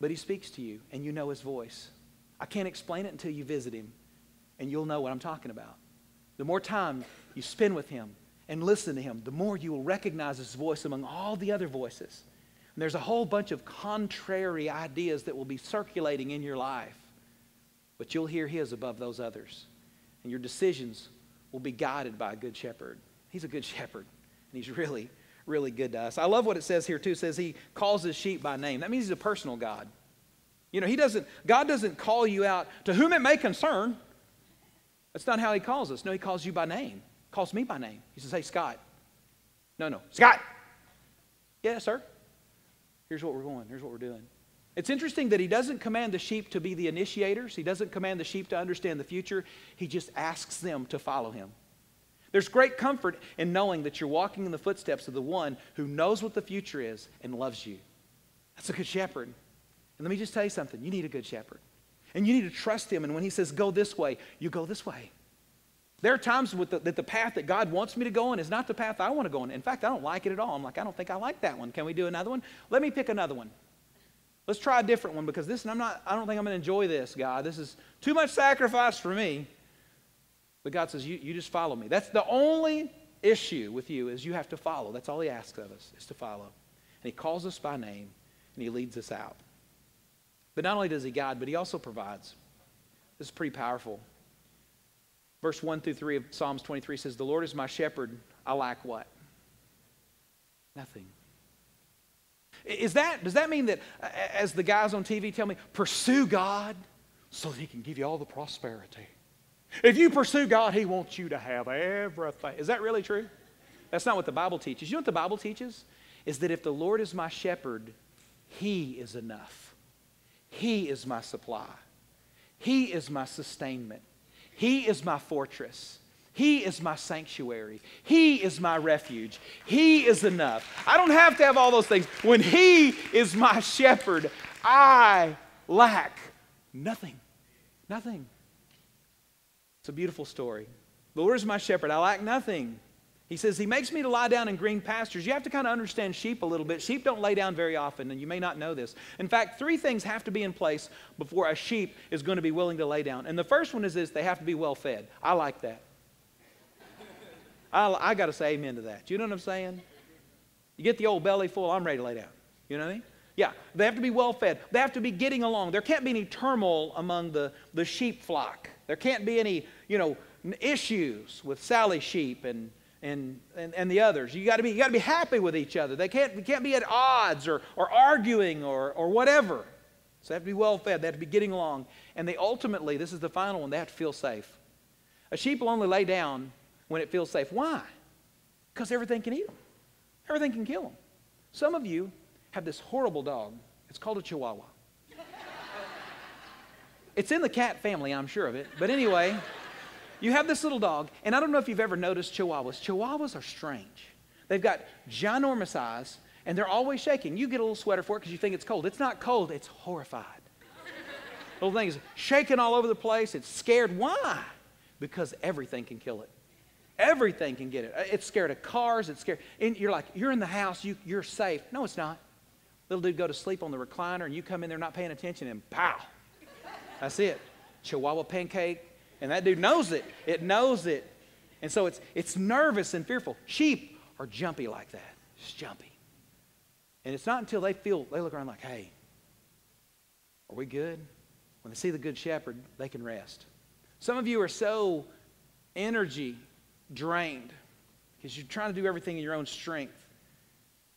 Speaker 8: But he speaks to you, and you know his voice. I can't explain it until you visit him, and you'll know what I'm talking about. The more time you spend with him, and listen to him, the more you will recognize his voice among all the other voices. And there's a whole bunch of contrary ideas that will be circulating in your life, but you'll hear his above those others. And your decisions will be guided by a good shepherd. He's a good shepherd, and he's really, really good to us. I love what it says here, too. It says he calls his sheep by name. That means he's a personal God. You know, he doesn't, God doesn't call you out to whom it may concern. That's not how he calls us. No, he calls you by name calls me by name. He says, Hey, Scott. No, no. Scott. Yeah, sir. Here's what we're going. Here's what we're doing. It's interesting that he doesn't command the sheep to be the initiators. He doesn't command the sheep to understand the future. He just asks them to follow him. There's great comfort in knowing that you're walking in the footsteps of the one who knows what the future is and loves you. That's a good shepherd. And let me just tell you something you need a good shepherd. And you need to trust him. And when he says, go this way, you go this way. There are times the, that the path that God wants me to go on is not the path I want to go on. In fact, I don't like it at all. I'm like, I don't think I like that one. Can we do another one? Let me pick another one. Let's try a different one because this, I'm not, I don't think I'm going to enjoy this, God. This is too much sacrifice for me. But God says, you, you just follow me. That's the only issue with you is you have to follow. That's all he asks of us is to follow. And he calls us by name and he leads us out. But not only does he guide, but he also provides. This is pretty powerful. Verse 1 through 3 of Psalms 23 says, The Lord is my shepherd. I lack what? Nothing. Is that, does that mean that, as the guys on TV tell me, pursue God so that He can give you all the prosperity? If you pursue God, He wants you to have everything. Is that really true? That's not what the Bible teaches. You know what the Bible teaches? Is that if the Lord is my shepherd, He is enough. He is my supply. He is my sustainment. He is my fortress. He is my sanctuary. He is my refuge. He is enough. I don't have to have all those things. When He is my shepherd, I lack nothing. Nothing. It's a beautiful story. The Lord is my shepherd. I lack nothing. He says, He makes me to lie down in green pastures. You have to kind of understand sheep a little bit. Sheep don't lay down very often, and you may not know this. In fact, three things have to be in place before a sheep is going to be willing to lay down. And the first one is this they have to be well fed. I like that. I, I got to say amen to that. You know what I'm saying? You get the old belly full, I'm ready to lay down. You know what I mean? Yeah, they have to be well fed. They have to be getting along. There can't be any turmoil among the, the sheep flock. There can't be any, you know, issues with Sally sheep and, and, and, and the others. You gotta be, you gotta be happy with each other. They can't, can't be at odds or, or arguing or, or whatever. So they have to be well fed. They have to be getting along. And they ultimately, this is the final one, they have to feel safe. A sheep will only lay down when it feels safe. Why? Because everything can eat them. Everything can kill them. Some of you have this horrible dog. It's called a Chihuahua. it's in the cat family, I'm sure of it. But anyway, you have this little dog, and I don't know if you've ever noticed Chihuahuas. Chihuahuas are strange. They've got ginormous eyes, and they're always shaking. You get a little sweater for it because you think it's cold. It's not cold, it's horrified. the little thing is shaking all over the place. It's scared. Why? Because everything can kill it. Everything can get it. Uh, it's scared of cars. It's scared. And you're like, you're in the house. You, you're safe. No, it's not. Little dude go to sleep on the recliner, and you come in there not paying attention, and pow. That's it. Chihuahua pancake. And that dude knows it. It knows it. And so it's, it's nervous and fearful. Sheep are jumpy like that. Just jumpy. And it's not until they feel, they look around like, hey, are we good? When they see the good shepherd, they can rest. Some of you are so energy drained because you're trying to do everything in your own strength.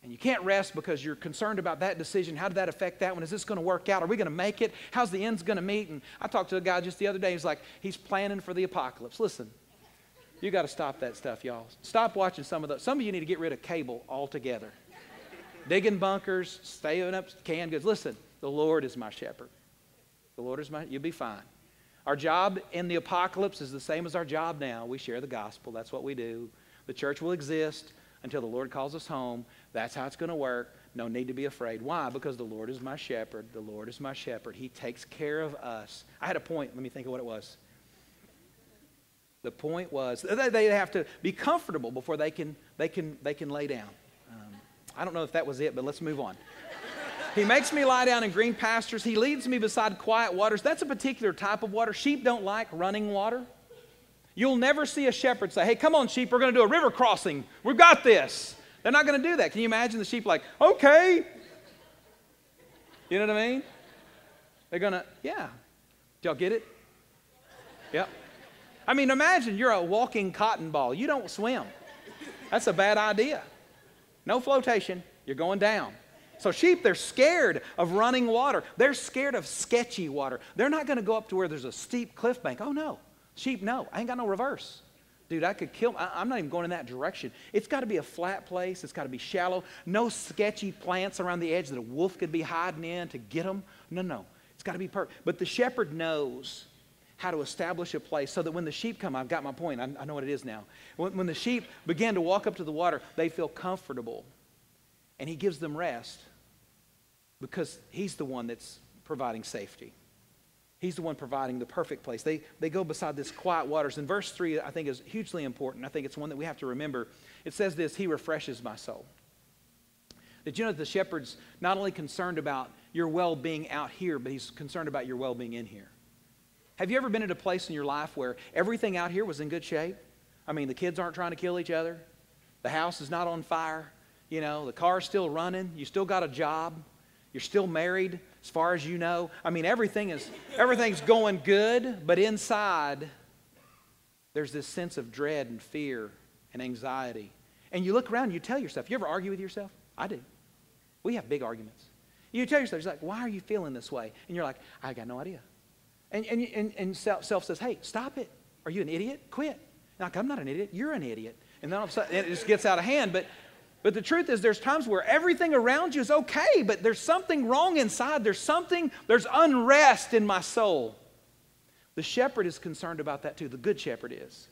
Speaker 8: And you can't rest because you're concerned about that decision. How did that affect that one? Is this going to work out? Are we going to make it? How's the ends going to meet? And I talked to a guy just the other day. He's like, he's planning for the apocalypse. Listen, you got to stop that stuff, y'all. Stop watching some of those. Some of you need to get rid of cable altogether. Digging bunkers, staying up canned goods. Listen, the Lord is my shepherd. The Lord is my, you'll be fine. Our job in the apocalypse is the same as our job now. We share the gospel. That's what we do. The church will exist until the Lord calls us home. That's how it's going to work. No need to be afraid. Why? Because the Lord is my shepherd. The Lord is my shepherd. He takes care of us. I had a point. Let me think of what it was. The point was they have to be comfortable before they can, they can, they can lay down. Um, I don't know if that was it, but let's move on. He makes me lie down in green pastures. He leads me beside quiet waters. That's a particular type of water. Sheep don't like running water. You'll never see a shepherd say, Hey, come on, sheep, we're going to do a river crossing. We've got this. They're not going to do that. Can you imagine the sheep like, Okay. You know what I mean? They're going to, yeah. Do y'all get it? Yep. I mean, imagine you're a walking cotton ball. You don't swim. That's a bad idea. No flotation. You're going down. So, sheep, they're scared of running water. They're scared of sketchy water. They're not going to go up to where there's a steep cliff bank. Oh, no. Sheep, no. I ain't got no reverse. Dude, I could kill. I, am not even going in that direction. It's got to be a flat place. It's got to be shallow. No sketchy plants around the edge that a wolf could be hiding in to get them. No, no. It's got to be perfect. But the shepherd knows how to establish a place so that when the sheep come, I've got my point. I, I know what it is now. When, when the sheep begin to walk up to the water, they feel comfortable. And he gives them rest because he's the one that's providing safety. He's the one providing the perfect place. They, they go beside this quiet waters. And verse 3, I think, is hugely important. I think it's one that we have to remember. It says this He refreshes my soul. Did you know that the shepherd's not only concerned about your well being out here, but he's concerned about your well being in here? Have you ever been at a place in your life where everything out here was in good shape? I mean, the kids aren't trying to kill each other, the house is not on fire, you know, the car's still running, you still got a job, you're still married, as far as you know. I mean, everything is everything's going good, but inside there's this sense of dread and fear and anxiety. And you look around and you tell yourself, you ever argue with yourself? I do. We have big arguments. You tell yourself, you're like, why are you feeling this way? And you're like, I got no idea. And, and, and, and self, self says, hey, stop it. Are you an idiot? Quit. Like, I'm not an idiot. You're an idiot. And then all of a sudden, it just gets out of hand. But but the truth is, there's times where everything around you is okay, but there's something wrong inside. There's something, there's unrest in my soul. The shepherd is concerned about that too. The good shepherd is.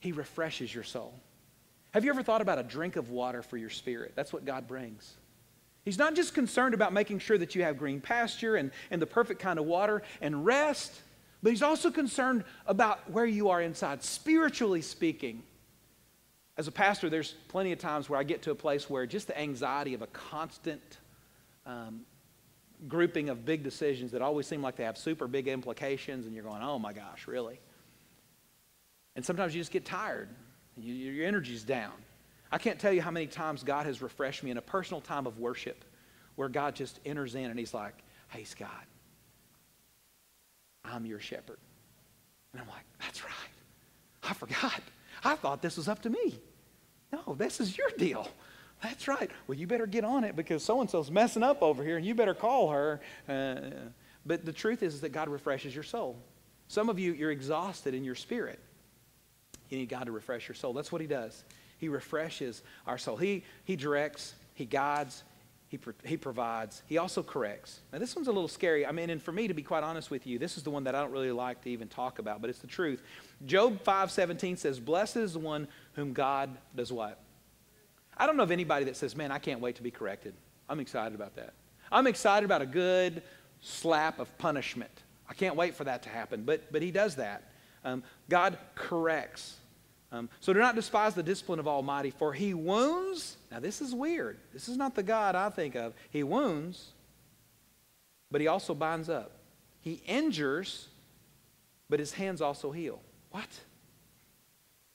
Speaker 8: He refreshes your soul. Have you ever thought about a drink of water for your spirit? That's what God brings. He's not just concerned about making sure that you have green pasture and, and the perfect kind of water and rest, but He's also concerned about where you are inside, spiritually speaking. As a pastor, there's plenty of times where I get to a place where just the anxiety of a constant um, grouping of big decisions that always seem like they have super big implications, and you're going, oh my gosh, really? And sometimes you just get tired, you, your energy's down. I can't tell you how many times God has refreshed me in a personal time of worship where God just enters in and he's like, hey, Scott, I'm your shepherd. And I'm like, that's right. I forgot. I thought this was up to me. No, this is your deal. That's right. Well, you better get on it because so and so's messing up over here and you better call her. Uh, but the truth is, is that God refreshes your soul. Some of you, you're exhausted in your spirit. You need God to refresh your soul. That's what He does. He refreshes our soul. He, he directs, He guides, he, he provides. He also corrects. Now, this one's a little scary. I mean, and for me, to be quite honest with you, this is the one that I don't really like to even talk about, but it's the truth. Job 5.17 says, Blessed is the one whom God does what? I don't know of anybody that says, man, I can't wait to be corrected. I'm excited about that. I'm excited about a good slap of punishment. I can't wait for that to happen, but, but he does that. Um, God corrects. Um, so do not despise the discipline of Almighty, for he wounds. Now, this is weird. This is not the God I think of. He wounds, but he also binds up. He injures, but his hands also heal. What?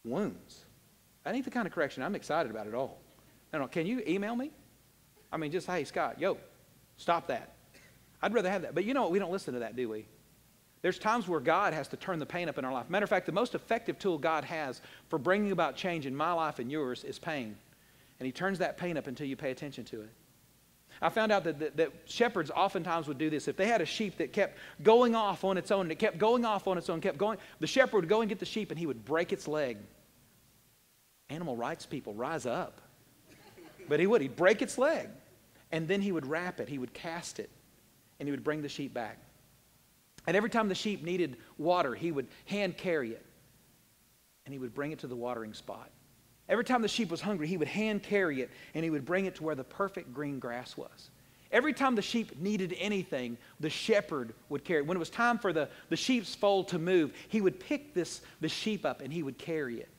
Speaker 8: Wounds. That ain't the kind of correction I'm excited about at all. No, no. Can you email me? I mean, just, hey, Scott, yo, stop that. I'd rather have that. But you know what? We don't listen to that, do we? There's times where God has to turn the pain up in our life. Matter of fact, the most effective tool God has for bringing about change in my life and yours is pain. And He turns that pain up until you pay attention to it. I found out that, that, that, shepherds oftentimes would do this. If they had a sheep that kept going off on its own, and it kept going off on its own, kept going, the shepherd would go and get the sheep and he would break its leg. Animal rights people, rise up. But he would. He'd break its leg. And then he would wrap it, he would cast it, and he would bring the sheep back. And every time the sheep needed water, he would hand carry it and he would bring it to the watering spot. Every time the sheep was hungry, he would hand carry it and he would bring it to where the perfect green grass was. Every time the sheep needed anything, the shepherd would carry it. When it was time for the, the sheep's fold to move, he would pick this, the sheep up and he would carry it.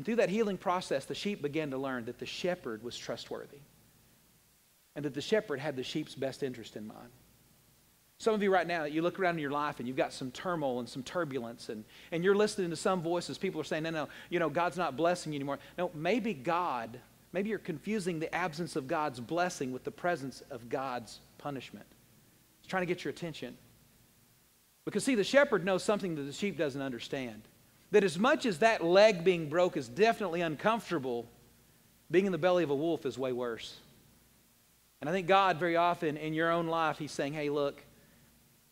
Speaker 8: And through that healing process, the sheep began to learn that the shepherd was trustworthy and that the shepherd had the sheep's best interest in mind. Some of you right now, you look around in your life and you've got some turmoil and some turbulence, and, and you're listening to some voices. People are saying, no, no, you know, God's not blessing you anymore. No, maybe God, maybe you're confusing the absence of God's blessing with the presence of God's punishment. He's trying to get your attention. Because, see, the shepherd knows something that the sheep doesn't understand. That as much as that leg being broke is definitely uncomfortable, being in the belly of a wolf is way worse. And I think God, very often in your own life, He's saying, hey, look,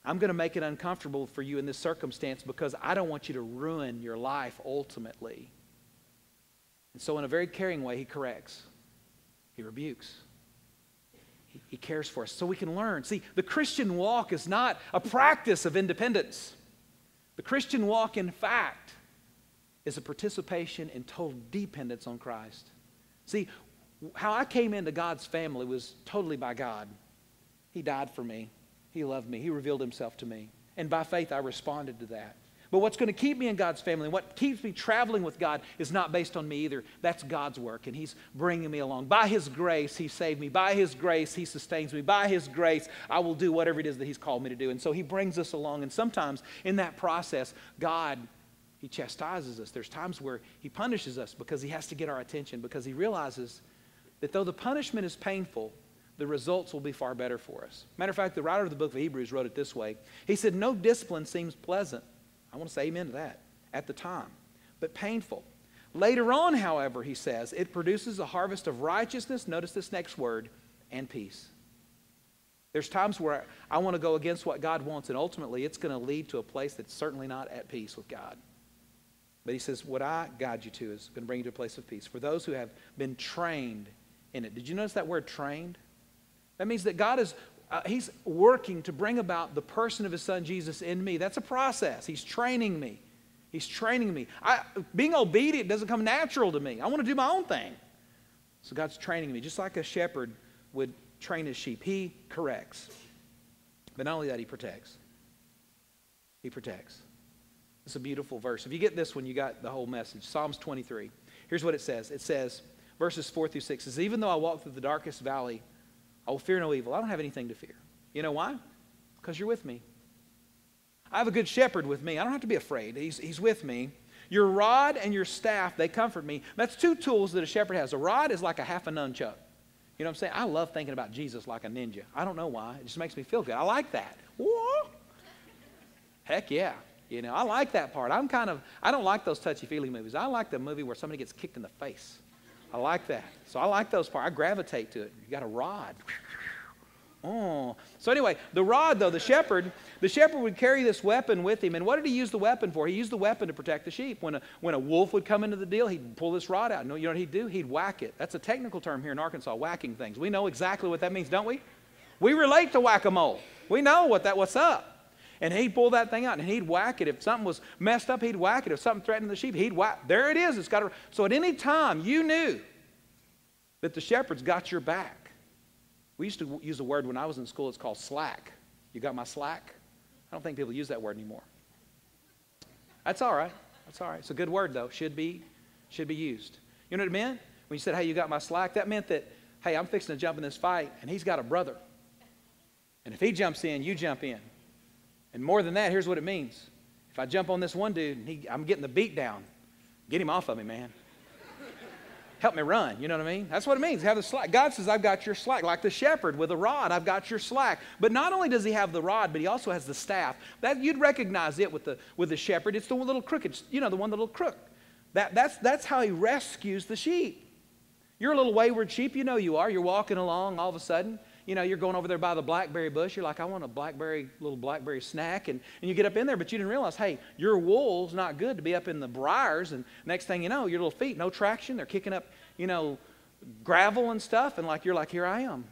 Speaker 8: I'm going to make it uncomfortable for you in this circumstance because I don't want you to ruin your life ultimately. And so, in a very caring way, he corrects, he rebukes, he, he cares for us so we can learn. See, the Christian walk is not a practice of independence, the Christian walk, in fact, is a participation in total dependence on Christ. See, how I came into God's family was totally by God. He died for me. He loved me. He revealed himself to me. And by faith, I responded to that. But what's going to keep me in God's family and what keeps me traveling with God is not based on me either. That's God's work, and He's bringing me along. By His grace, He saved me. By His grace, He sustains me. By His grace, I will do whatever it is that He's called me to do. And so He brings us along. And sometimes in that process, God, He chastises us. There's times where He punishes us because He has to get our attention, because He realizes that though the punishment is painful, the results will be far better for us. Matter of fact, the writer of the book of Hebrews wrote it this way He said, No discipline seems pleasant. I want to say amen to that at the time, but painful. Later on, however, he says, it produces a harvest of righteousness. Notice this next word and peace. There's times where I want to go against what God wants, and ultimately it's going to lead to a place that's certainly not at peace with God. But he says, What I guide you to is going to bring you to a place of peace. For those who have been trained in it. Did you notice that word trained? That means that God is uh, he's working to bring about the person of his son Jesus in me. That's a process. He's training me. He's training me. I, being obedient doesn't come natural to me. I want to do my own thing. So God's training me, just like a shepherd would train his sheep. He corrects. But not only that, he protects. He protects. It's a beautiful verse. If you get this one, you got the whole message. Psalms 23. Here's what it says. It says, verses 4 through 6 says, Even though I walk through the darkest valley I will fear no evil. I don't have anything to fear. You know why? Because you're with me. I have a good shepherd with me. I don't have to be afraid. He's, he's with me. Your rod and your staff, they comfort me. That's two tools that a shepherd has. A rod is like a half a nunchuck. You know what I'm saying? I love thinking about Jesus like a ninja. I don't know why. It just makes me feel good. I like that. Whoa. Heck yeah. You know, I like that part. I'm kind of, I don't like those touchy feely movies. I like the movie where somebody gets kicked in the face. I like that. So I like those parts. I gravitate to it. You got a rod. Oh. So anyway, the rod though, the shepherd, the shepherd would carry this weapon with him. And what did he use the weapon for? He used the weapon to protect the sheep. When a, when a wolf would come into the deal, he'd pull this rod out. You know, you know what he'd do? He'd whack it. That's a technical term here in Arkansas, whacking things. We know exactly what that means, don't we? We relate to whack-a-mole. We know what that what's up. And he'd pull that thing out and he'd whack it. If something was messed up, he'd whack it. If something threatened the sheep, he'd whack. There it is. It's got a, so at any time you knew that the shepherd's got your back. We used to use a word when I was in school, it's called slack. You got my slack? I don't think people use that word anymore. That's all right. That's all right. It's a good word though. Should be, should be used. You know what it meant? When you said, hey, you got my slack, that meant that, hey, I'm fixing to jump in this fight, and he's got a brother. And if he jumps in, you jump in. And more than that, here's what it means. If I jump on this one dude and he, I'm getting the beat down, get him off of me, man. Help me run. You know what I mean? That's what it means. Have the slack. God says, I've got your slack. Like the shepherd with a rod, I've got your slack. But not only does he have the rod, but he also has the staff. That you'd recognize it with the with the shepherd. It's the little crooked, you know, the one the little crook. That, that's, that's how he rescues the sheep. You're a little wayward sheep, you know you are. You're walking along all of a sudden, you know, you're going over there by the blackberry bush. You're like, I want a blackberry, little blackberry snack. And, and you get up in there, but you didn't realize, hey, your wool's not good to be up in the briars. And next thing you know, your little feet, no traction. They're kicking up, you know, gravel and stuff. And like, you're like, here I am.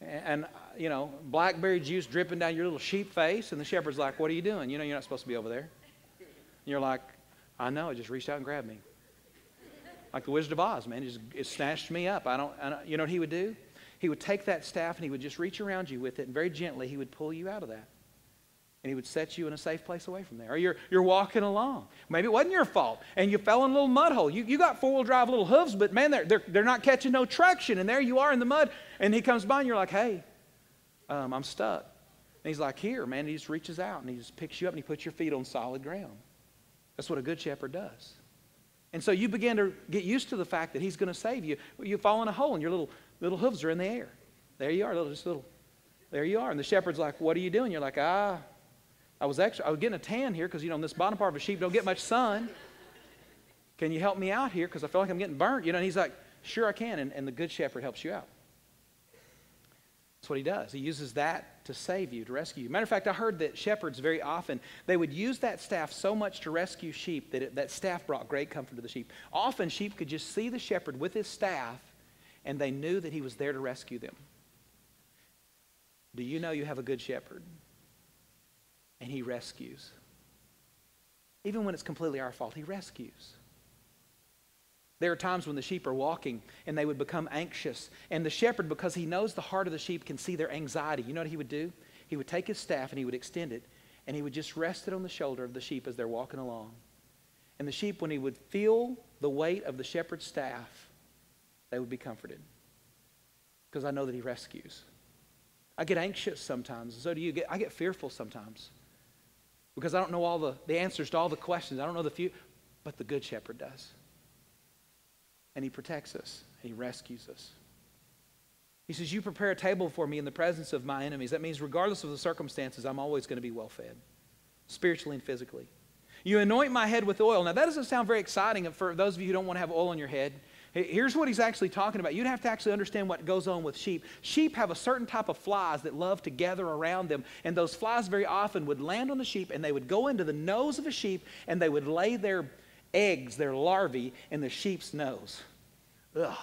Speaker 8: And, and you know, blackberry juice dripping down your little sheep face. And the shepherd's like, what are you doing? You know, you're not supposed to be over there. And you're like, I know. It just reached out and grabbed me. Like the Wizard of Oz, man. It, just, it snatched me up. I don't, I don't, you know what he would do? He would take that staff and he would just reach around you with it, and very gently he would pull you out of that. And he would set you in a safe place away from there. Or you're, you're walking along. Maybe it wasn't your fault, and you fell in a little mud hole. You, you got four wheel drive little hooves, but man, they're, they're, they're not catching no traction. And there you are in the mud, and he comes by, and you're like, hey, um, I'm stuck. And he's like, here, man. And he just reaches out and he just picks you up and he puts your feet on solid ground. That's what a good shepherd does. And so you begin to get used to the fact that he's going to save you. You fall in a hole and your little little hooves are in the air. There you are, little, just little. There you are. And the shepherd's like, What are you doing? You're like, Ah, I was extra, I was getting a tan here because, you know, in this bottom part of a sheep don't get much sun. Can you help me out here? Because I feel like I'm getting burnt. You know, and he's like, Sure, I can. And, and the good shepherd helps you out. That's what he does. He uses that to save you, to rescue you. Matter of fact, I heard that shepherds very often, they would use that staff so much to rescue sheep that it, that staff brought great comfort to the sheep. Often sheep could just see the shepherd with his staff and they knew that he was there to rescue them. Do you know you have a good shepherd? And he rescues. Even when it's completely our fault, he rescues. There are times when the sheep are walking and they would become anxious. And the shepherd, because he knows the heart of the sheep, can see their anxiety. You know what he would do? He would take his staff and he would extend it and he would just rest it on the shoulder of the sheep as they're walking along. And the sheep, when he would feel the weight of the shepherd's staff, they would be comforted because I know that He rescues. I get anxious sometimes, and so do you. I get fearful sometimes because I don't know all the, the answers to all the questions. I don't know the few, but the Good Shepherd does. And He protects us, and He rescues us. He says, You prepare a table for me in the presence of my enemies. That means, regardless of the circumstances, I'm always going to be well fed, spiritually and physically. You anoint my head with oil. Now, that doesn't sound very exciting for those of you who don't want to have oil on your head. Here's what he's actually talking about. You'd have to actually understand what goes on with sheep. Sheep have a certain type of flies that love to gather around them, and those flies very often would land on the sheep and they would go into the nose of a sheep and they would lay their eggs, their larvae, in the sheep's nose. Ugh.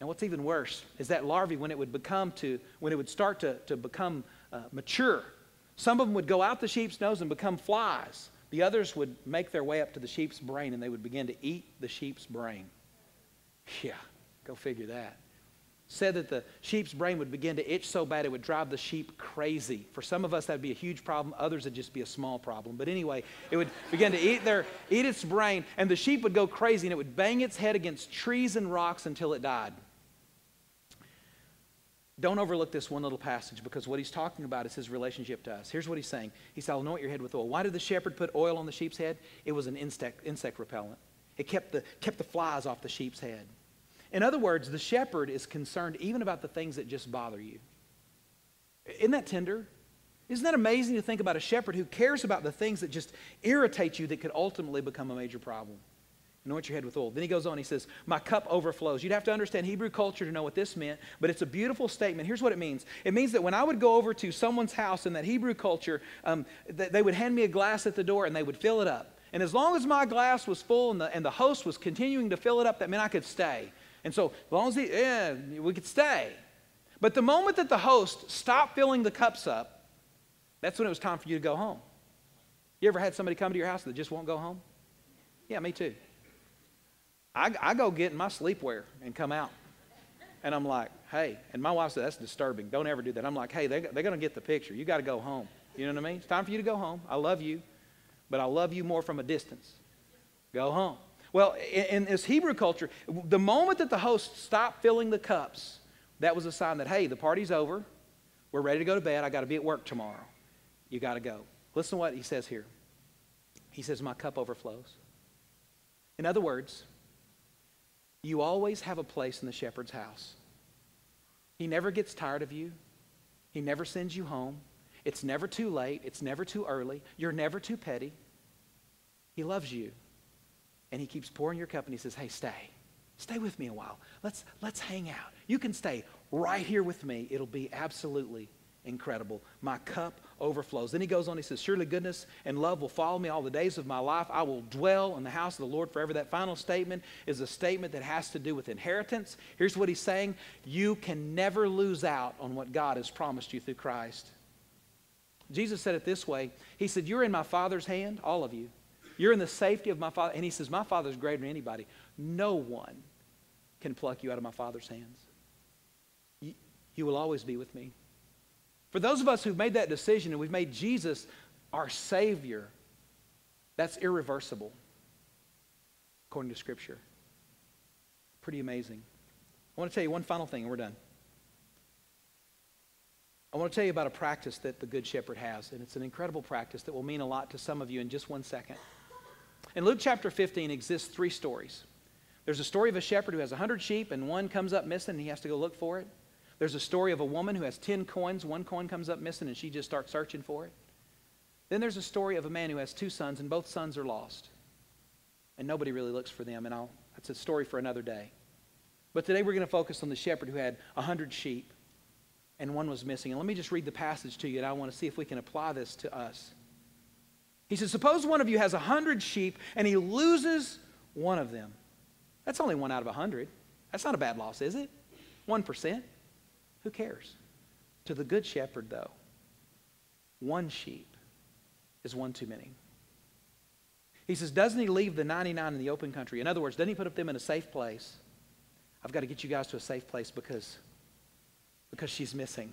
Speaker 8: And what's even worse is that larvae, when it would become to, when it would start to, to become uh, mature, some of them would go out the sheep's nose and become flies. The others would make their way up to the sheep's brain and they would begin to eat the sheep's brain. Yeah, go figure that. Said that the sheep's brain would begin to itch so bad it would drive the sheep crazy. For some of us, that'd be a huge problem. Others, it'd just be a small problem. But anyway, it would begin to eat, their, eat its brain, and the sheep would go crazy and it would bang its head against trees and rocks until it died. Don't overlook this one little passage because what he's talking about is his relationship to us. Here's what he's saying. He said, I'll anoint your head with oil. Why did the shepherd put oil on the sheep's head? It was an insect, insect repellent. It kept the, kept the flies off the sheep's head. In other words, the shepherd is concerned even about the things that just bother you. Isn't that tender? Isn't that amazing to think about a shepherd who cares about the things that just irritate you that could ultimately become a major problem? Anoint your head with oil. Then he goes on, he says, My cup overflows. You'd have to understand Hebrew culture to know what this meant, but it's a beautiful statement. Here's what it means it means that when I would go over to someone's house in that Hebrew culture, um, they would hand me a glass at the door and they would fill it up. And as long as my glass was full and the, and the host was continuing to fill it up, that meant I could stay. And so, as long as he, yeah, we could stay. But the moment that the host stopped filling the cups up, that's when it was time for you to go home. You ever had somebody come to your house that just won't go home? Yeah, me too. I, I go get in my sleepwear and come out. And I'm like, hey, and my wife said, that's disturbing. Don't ever do that. I'm like, hey, they, they're going to get the picture. You got to go home. You know what I mean? It's time for you to go home. I love you, but I love you more from a distance. Go home. Well, in, this Hebrew culture, the moment that the host stopped filling the cups, that was a sign that, hey, the party's over. We're ready to go to bed. I got to be at work tomorrow. You got to go. Listen to what he says here. He says, My cup overflows. In other words, you always have a place in the shepherd's house. He never gets tired of you, he never sends you home. It's never too late, it's never too early, you're never too petty. He loves you. And he keeps pouring your cup and he says, Hey, stay. Stay with me a while. Let's, let's hang out. You can stay right here with me. It'll be absolutely incredible. My cup overflows. Then he goes on, he says, Surely goodness and love will follow me all the days of my life. I will dwell in the house of the Lord forever. That final statement is a statement that has to do with inheritance. Here's what he's saying You can never lose out on what God has promised you through Christ. Jesus said it this way He said, You're in my Father's hand, all of you. You're in the safety of my Father. And he says, My Father's greater than anybody. No one can pluck you out of my Father's hands. You, you will always be with me. For those of us who've made that decision and we've made Jesus our Savior, that's irreversible, according to Scripture. Pretty amazing. I want to tell you one final thing, and we're done. I want to tell you about a practice that the Good Shepherd has, and it's an incredible practice that will mean a lot to some of you in just one second. In Luke chapter 15 exists three stories. There's a story of a shepherd who has 100 sheep, and one comes up missing, and he has to go look for it. There's a story of a woman who has 10 coins. One coin comes up missing and she just starts searching for it. Then there's a story of a man who has two sons and both sons are lost. And nobody really looks for them. And I'll, that's a story for another day. But today we're going to focus on the shepherd who had 100 sheep and one was missing. And let me just read the passage to you and I want to see if we can apply this to us. He says, Suppose one of you has a 100 sheep and he loses one of them. That's only one out of a 100. That's not a bad loss, is it? 1%. Who cares? To the good shepherd, though, one sheep is one too many. He says, Doesn't he leave the 99 in the open country? In other words, doesn't he put up them in a safe place? I've got to get you guys to a safe place because, because she's missing.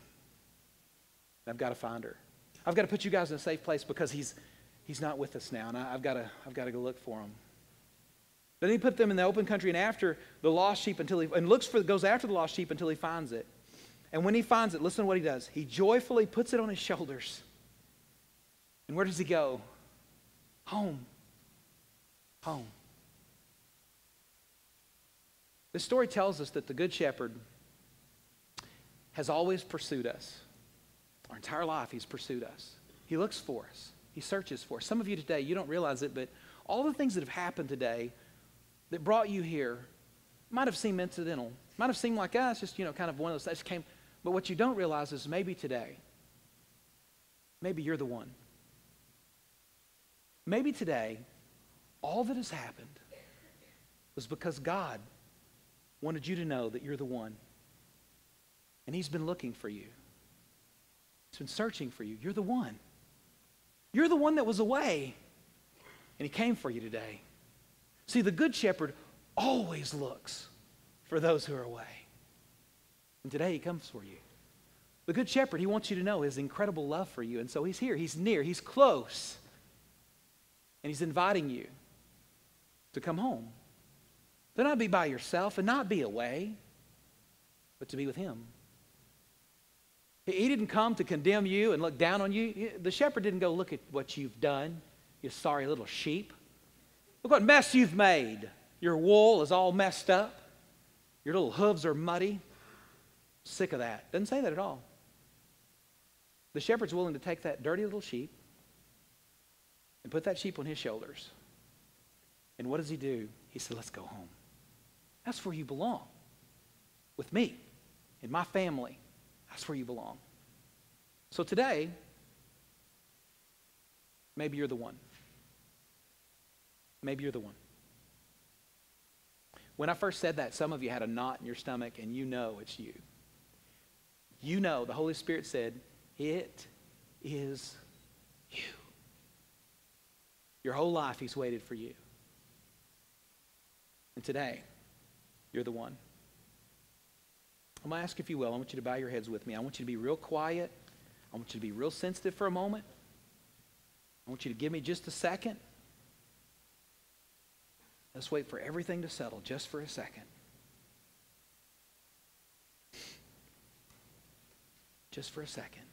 Speaker 8: I've got to find her. I've got to put you guys in a safe place because he's, he's not with us now, and I, have got to, I've got to go look for him. Then he put them in the open country and after the lost sheep until he, and looks for, goes after the lost sheep until he finds it. And when he finds it, listen to what he does. He joyfully puts it on his shoulders. And where does he go? Home. Home. This story tells us that the Good Shepherd has always pursued us. Our entire life, he's pursued us. He looks for us, he searches for. Some of you today, you don't realize it, but all the things that have happened today that brought you here might have seemed incidental, might have seemed like, ah, it's just, you know, kind of one of those that came. But what you don't realize is maybe today, maybe you're the one. Maybe today, all that has happened was because God wanted you to know that you're the one. And He's been looking for you, He's been searching for you. You're the one. You're the one that was away, and He came for you today. See, the Good Shepherd always looks for those who are away. And today he comes for you. The Good Shepherd, he wants you to know his incredible love for you. And so he's here, he's near, he's close. And he's inviting you to come home. To not be by yourself and not be away, but to be with him. He didn't come to condemn you and look down on you. The shepherd didn't go, Look at what you've done, you sorry little sheep. Look what mess you've made. Your wool is all messed up. Your little hooves are muddy. Sick of that. Doesn't say that at all. The shepherd's willing to take that dirty little sheep and put that sheep on his shoulders. And what does he do? He said, Let's go home. That's where you belong. With me, in my family. That's where you belong. So today, maybe you're the one. Maybe you're the one. When I first said that, some of you had a knot in your stomach, and you know it's you. You know, the Holy Spirit said, It is you. Your whole life, He's waited for you. And today, you're the one. I'm going to ask if you will. I want you to bow your heads with me. I want you to be real quiet. I want you to be real sensitive for a moment. I want you to give me just a second. Let's wait for everything to settle just for a second. Just for a second.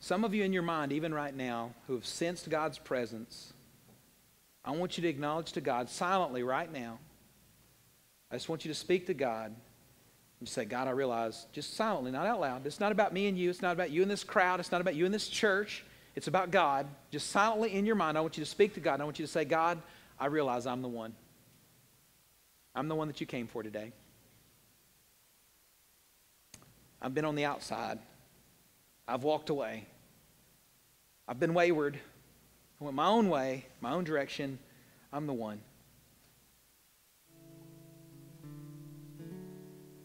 Speaker 8: Some of you in your mind, even right now, who have sensed God's presence, I want you to acknowledge to God silently right now. I just want you to speak to God and say, God, I realize, just silently, not out loud. It's not about me and you. It's not about you and this crowd. It's not about you and this church. It's about God. Just silently in your mind, I want you to speak to God. I want you to say, God, I realize I'm the one. I'm the one that you came for today. I've been on the outside. I've walked away. I've been wayward. I went my own way, my own direction. I'm the one.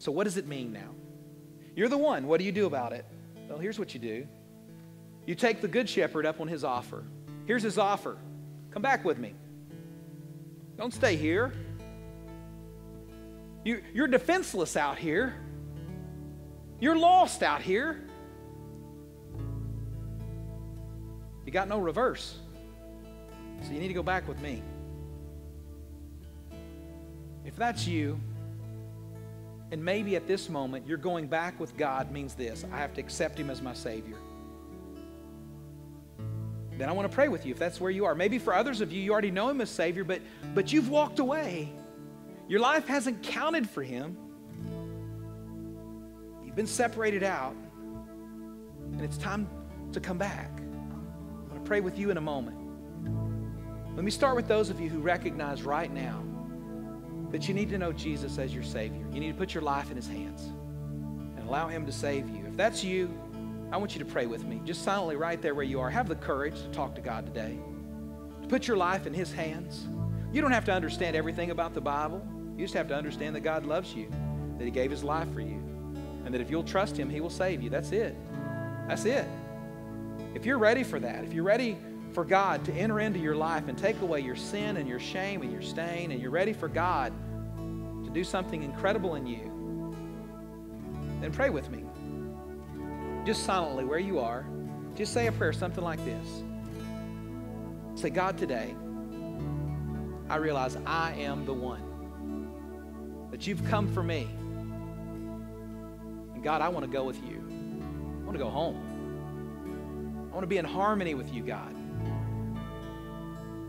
Speaker 8: So, what does it mean now? You're the one. What do you do about it? Well, here's what you do you take the good shepherd up on his offer. Here's his offer come back with me. Don't stay here. You, you're defenseless out here. You're lost out here. You got no reverse. So you need to go back with me. If that's you, and maybe at this moment you're going back with God means this I have to accept Him as my Savior. Then I want to pray with you if that's where you are. Maybe for others of you, you already know Him as Savior, but, but you've walked away. Your life hasn't counted for Him. You've been separated out, and it's time to come back. I'm going to pray with you in a moment. Let me start with those of you who recognize right now that you need to know Jesus as your Savior. You need to put your life in His hands and allow Him to save you. If that's you, I want you to pray with me, just silently right there where you are. Have the courage to talk to God today, to put your life in His hands. You don't have to understand everything about the Bible. You just have to understand that God loves you, that He gave His life for you, and that if you'll trust Him, He will save you. That's it. That's it. If you're ready for that, if you're ready for God to enter into your life and take away your sin and your shame and your stain, and you're ready for God to do something incredible in you, then pray with me. Just silently, where you are, just say a prayer, something like this. Say, God, today, I realize I am the one, that you've come for me. And God, I want to go with you. I want to go home. I want to be in harmony with you, God.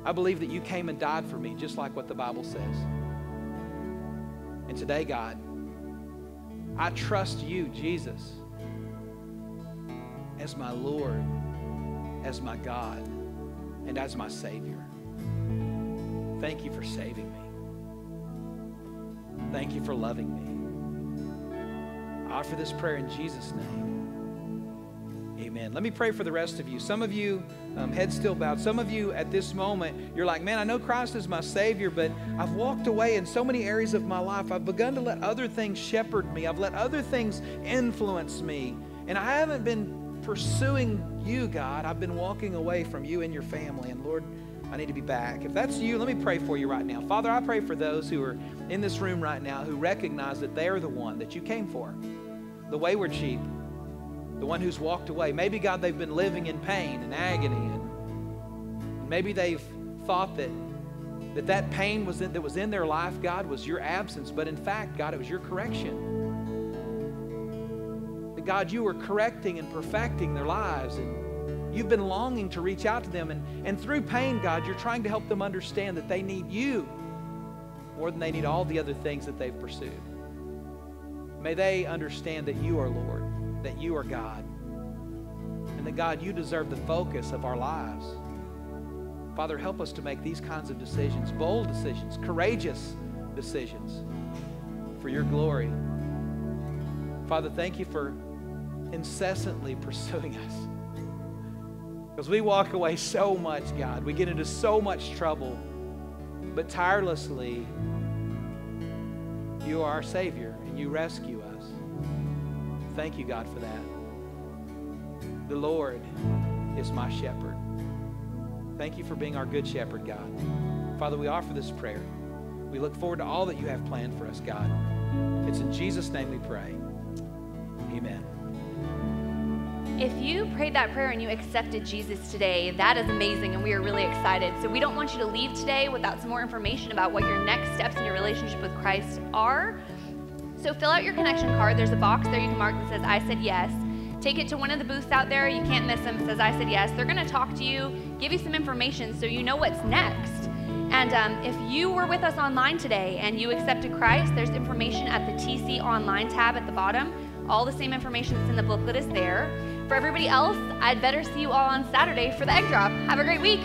Speaker 8: I believe that you came and died for me, just like what the Bible says. And today, God, I trust you, Jesus, as my Lord, as my God, and as my Savior. Thank you for saving me. Thank you for loving me. I offer this prayer in Jesus' name. Amen. Let me pray for the rest of you. Some of you, um, head still bowed. Some of you at this moment, you're like, man, I know Christ is my Savior, but I've walked away in so many areas of my life. I've begun to let other things shepherd me, I've let other things influence me. And I haven't been pursuing you, God. I've been walking away from you and your family. And Lord, I need to be back. If that's you, let me pray for you right now. Father, I pray for those who are in this room right now who recognize that they are the one that you came for, the wayward sheep the one who's walked away. Maybe, God, they've been living in pain and agony, and maybe they've thought that that, that pain was in, that was in their life, God, was your absence, but in fact, God, it was your correction. But God, you were correcting and perfecting their lives. And you've been longing to reach out to them. And, and through pain, God, you're trying to help them understand that they need you more than they need all the other things that they've pursued. May they understand that you are Lord, that you are God, and that God, you deserve the focus of our lives. Father, help us to make these kinds of decisions, bold decisions, courageous decisions for your glory. Father, thank you for incessantly pursuing us. Because we walk away so much, God. We get into so much trouble, but tirelessly, you are our Savior and you rescue us. Thank you, God, for that. The Lord is my shepherd. Thank you for being our good shepherd, God. Father, we offer this prayer. We look forward to all that you have planned for us, God. It's in Jesus' name we pray. Amen.
Speaker 3: If you prayed that prayer and you accepted Jesus today, that is amazing and we are really excited. So, we don't want you to leave today without some more information about what your next steps in your relationship with Christ are. So, fill out your connection card. There's a box there you can mark that says, I said yes. Take it to one of the booths out there. You can't miss them. It says, I said yes. They're going to talk to you, give you some information so you know what's next. And um, if you were with us online today and you accepted Christ, there's information at the TC Online tab at the bottom. All the same information that's in the booklet is there. For everybody else, I'd better see you all on Saturday for the egg drop. Have a great week.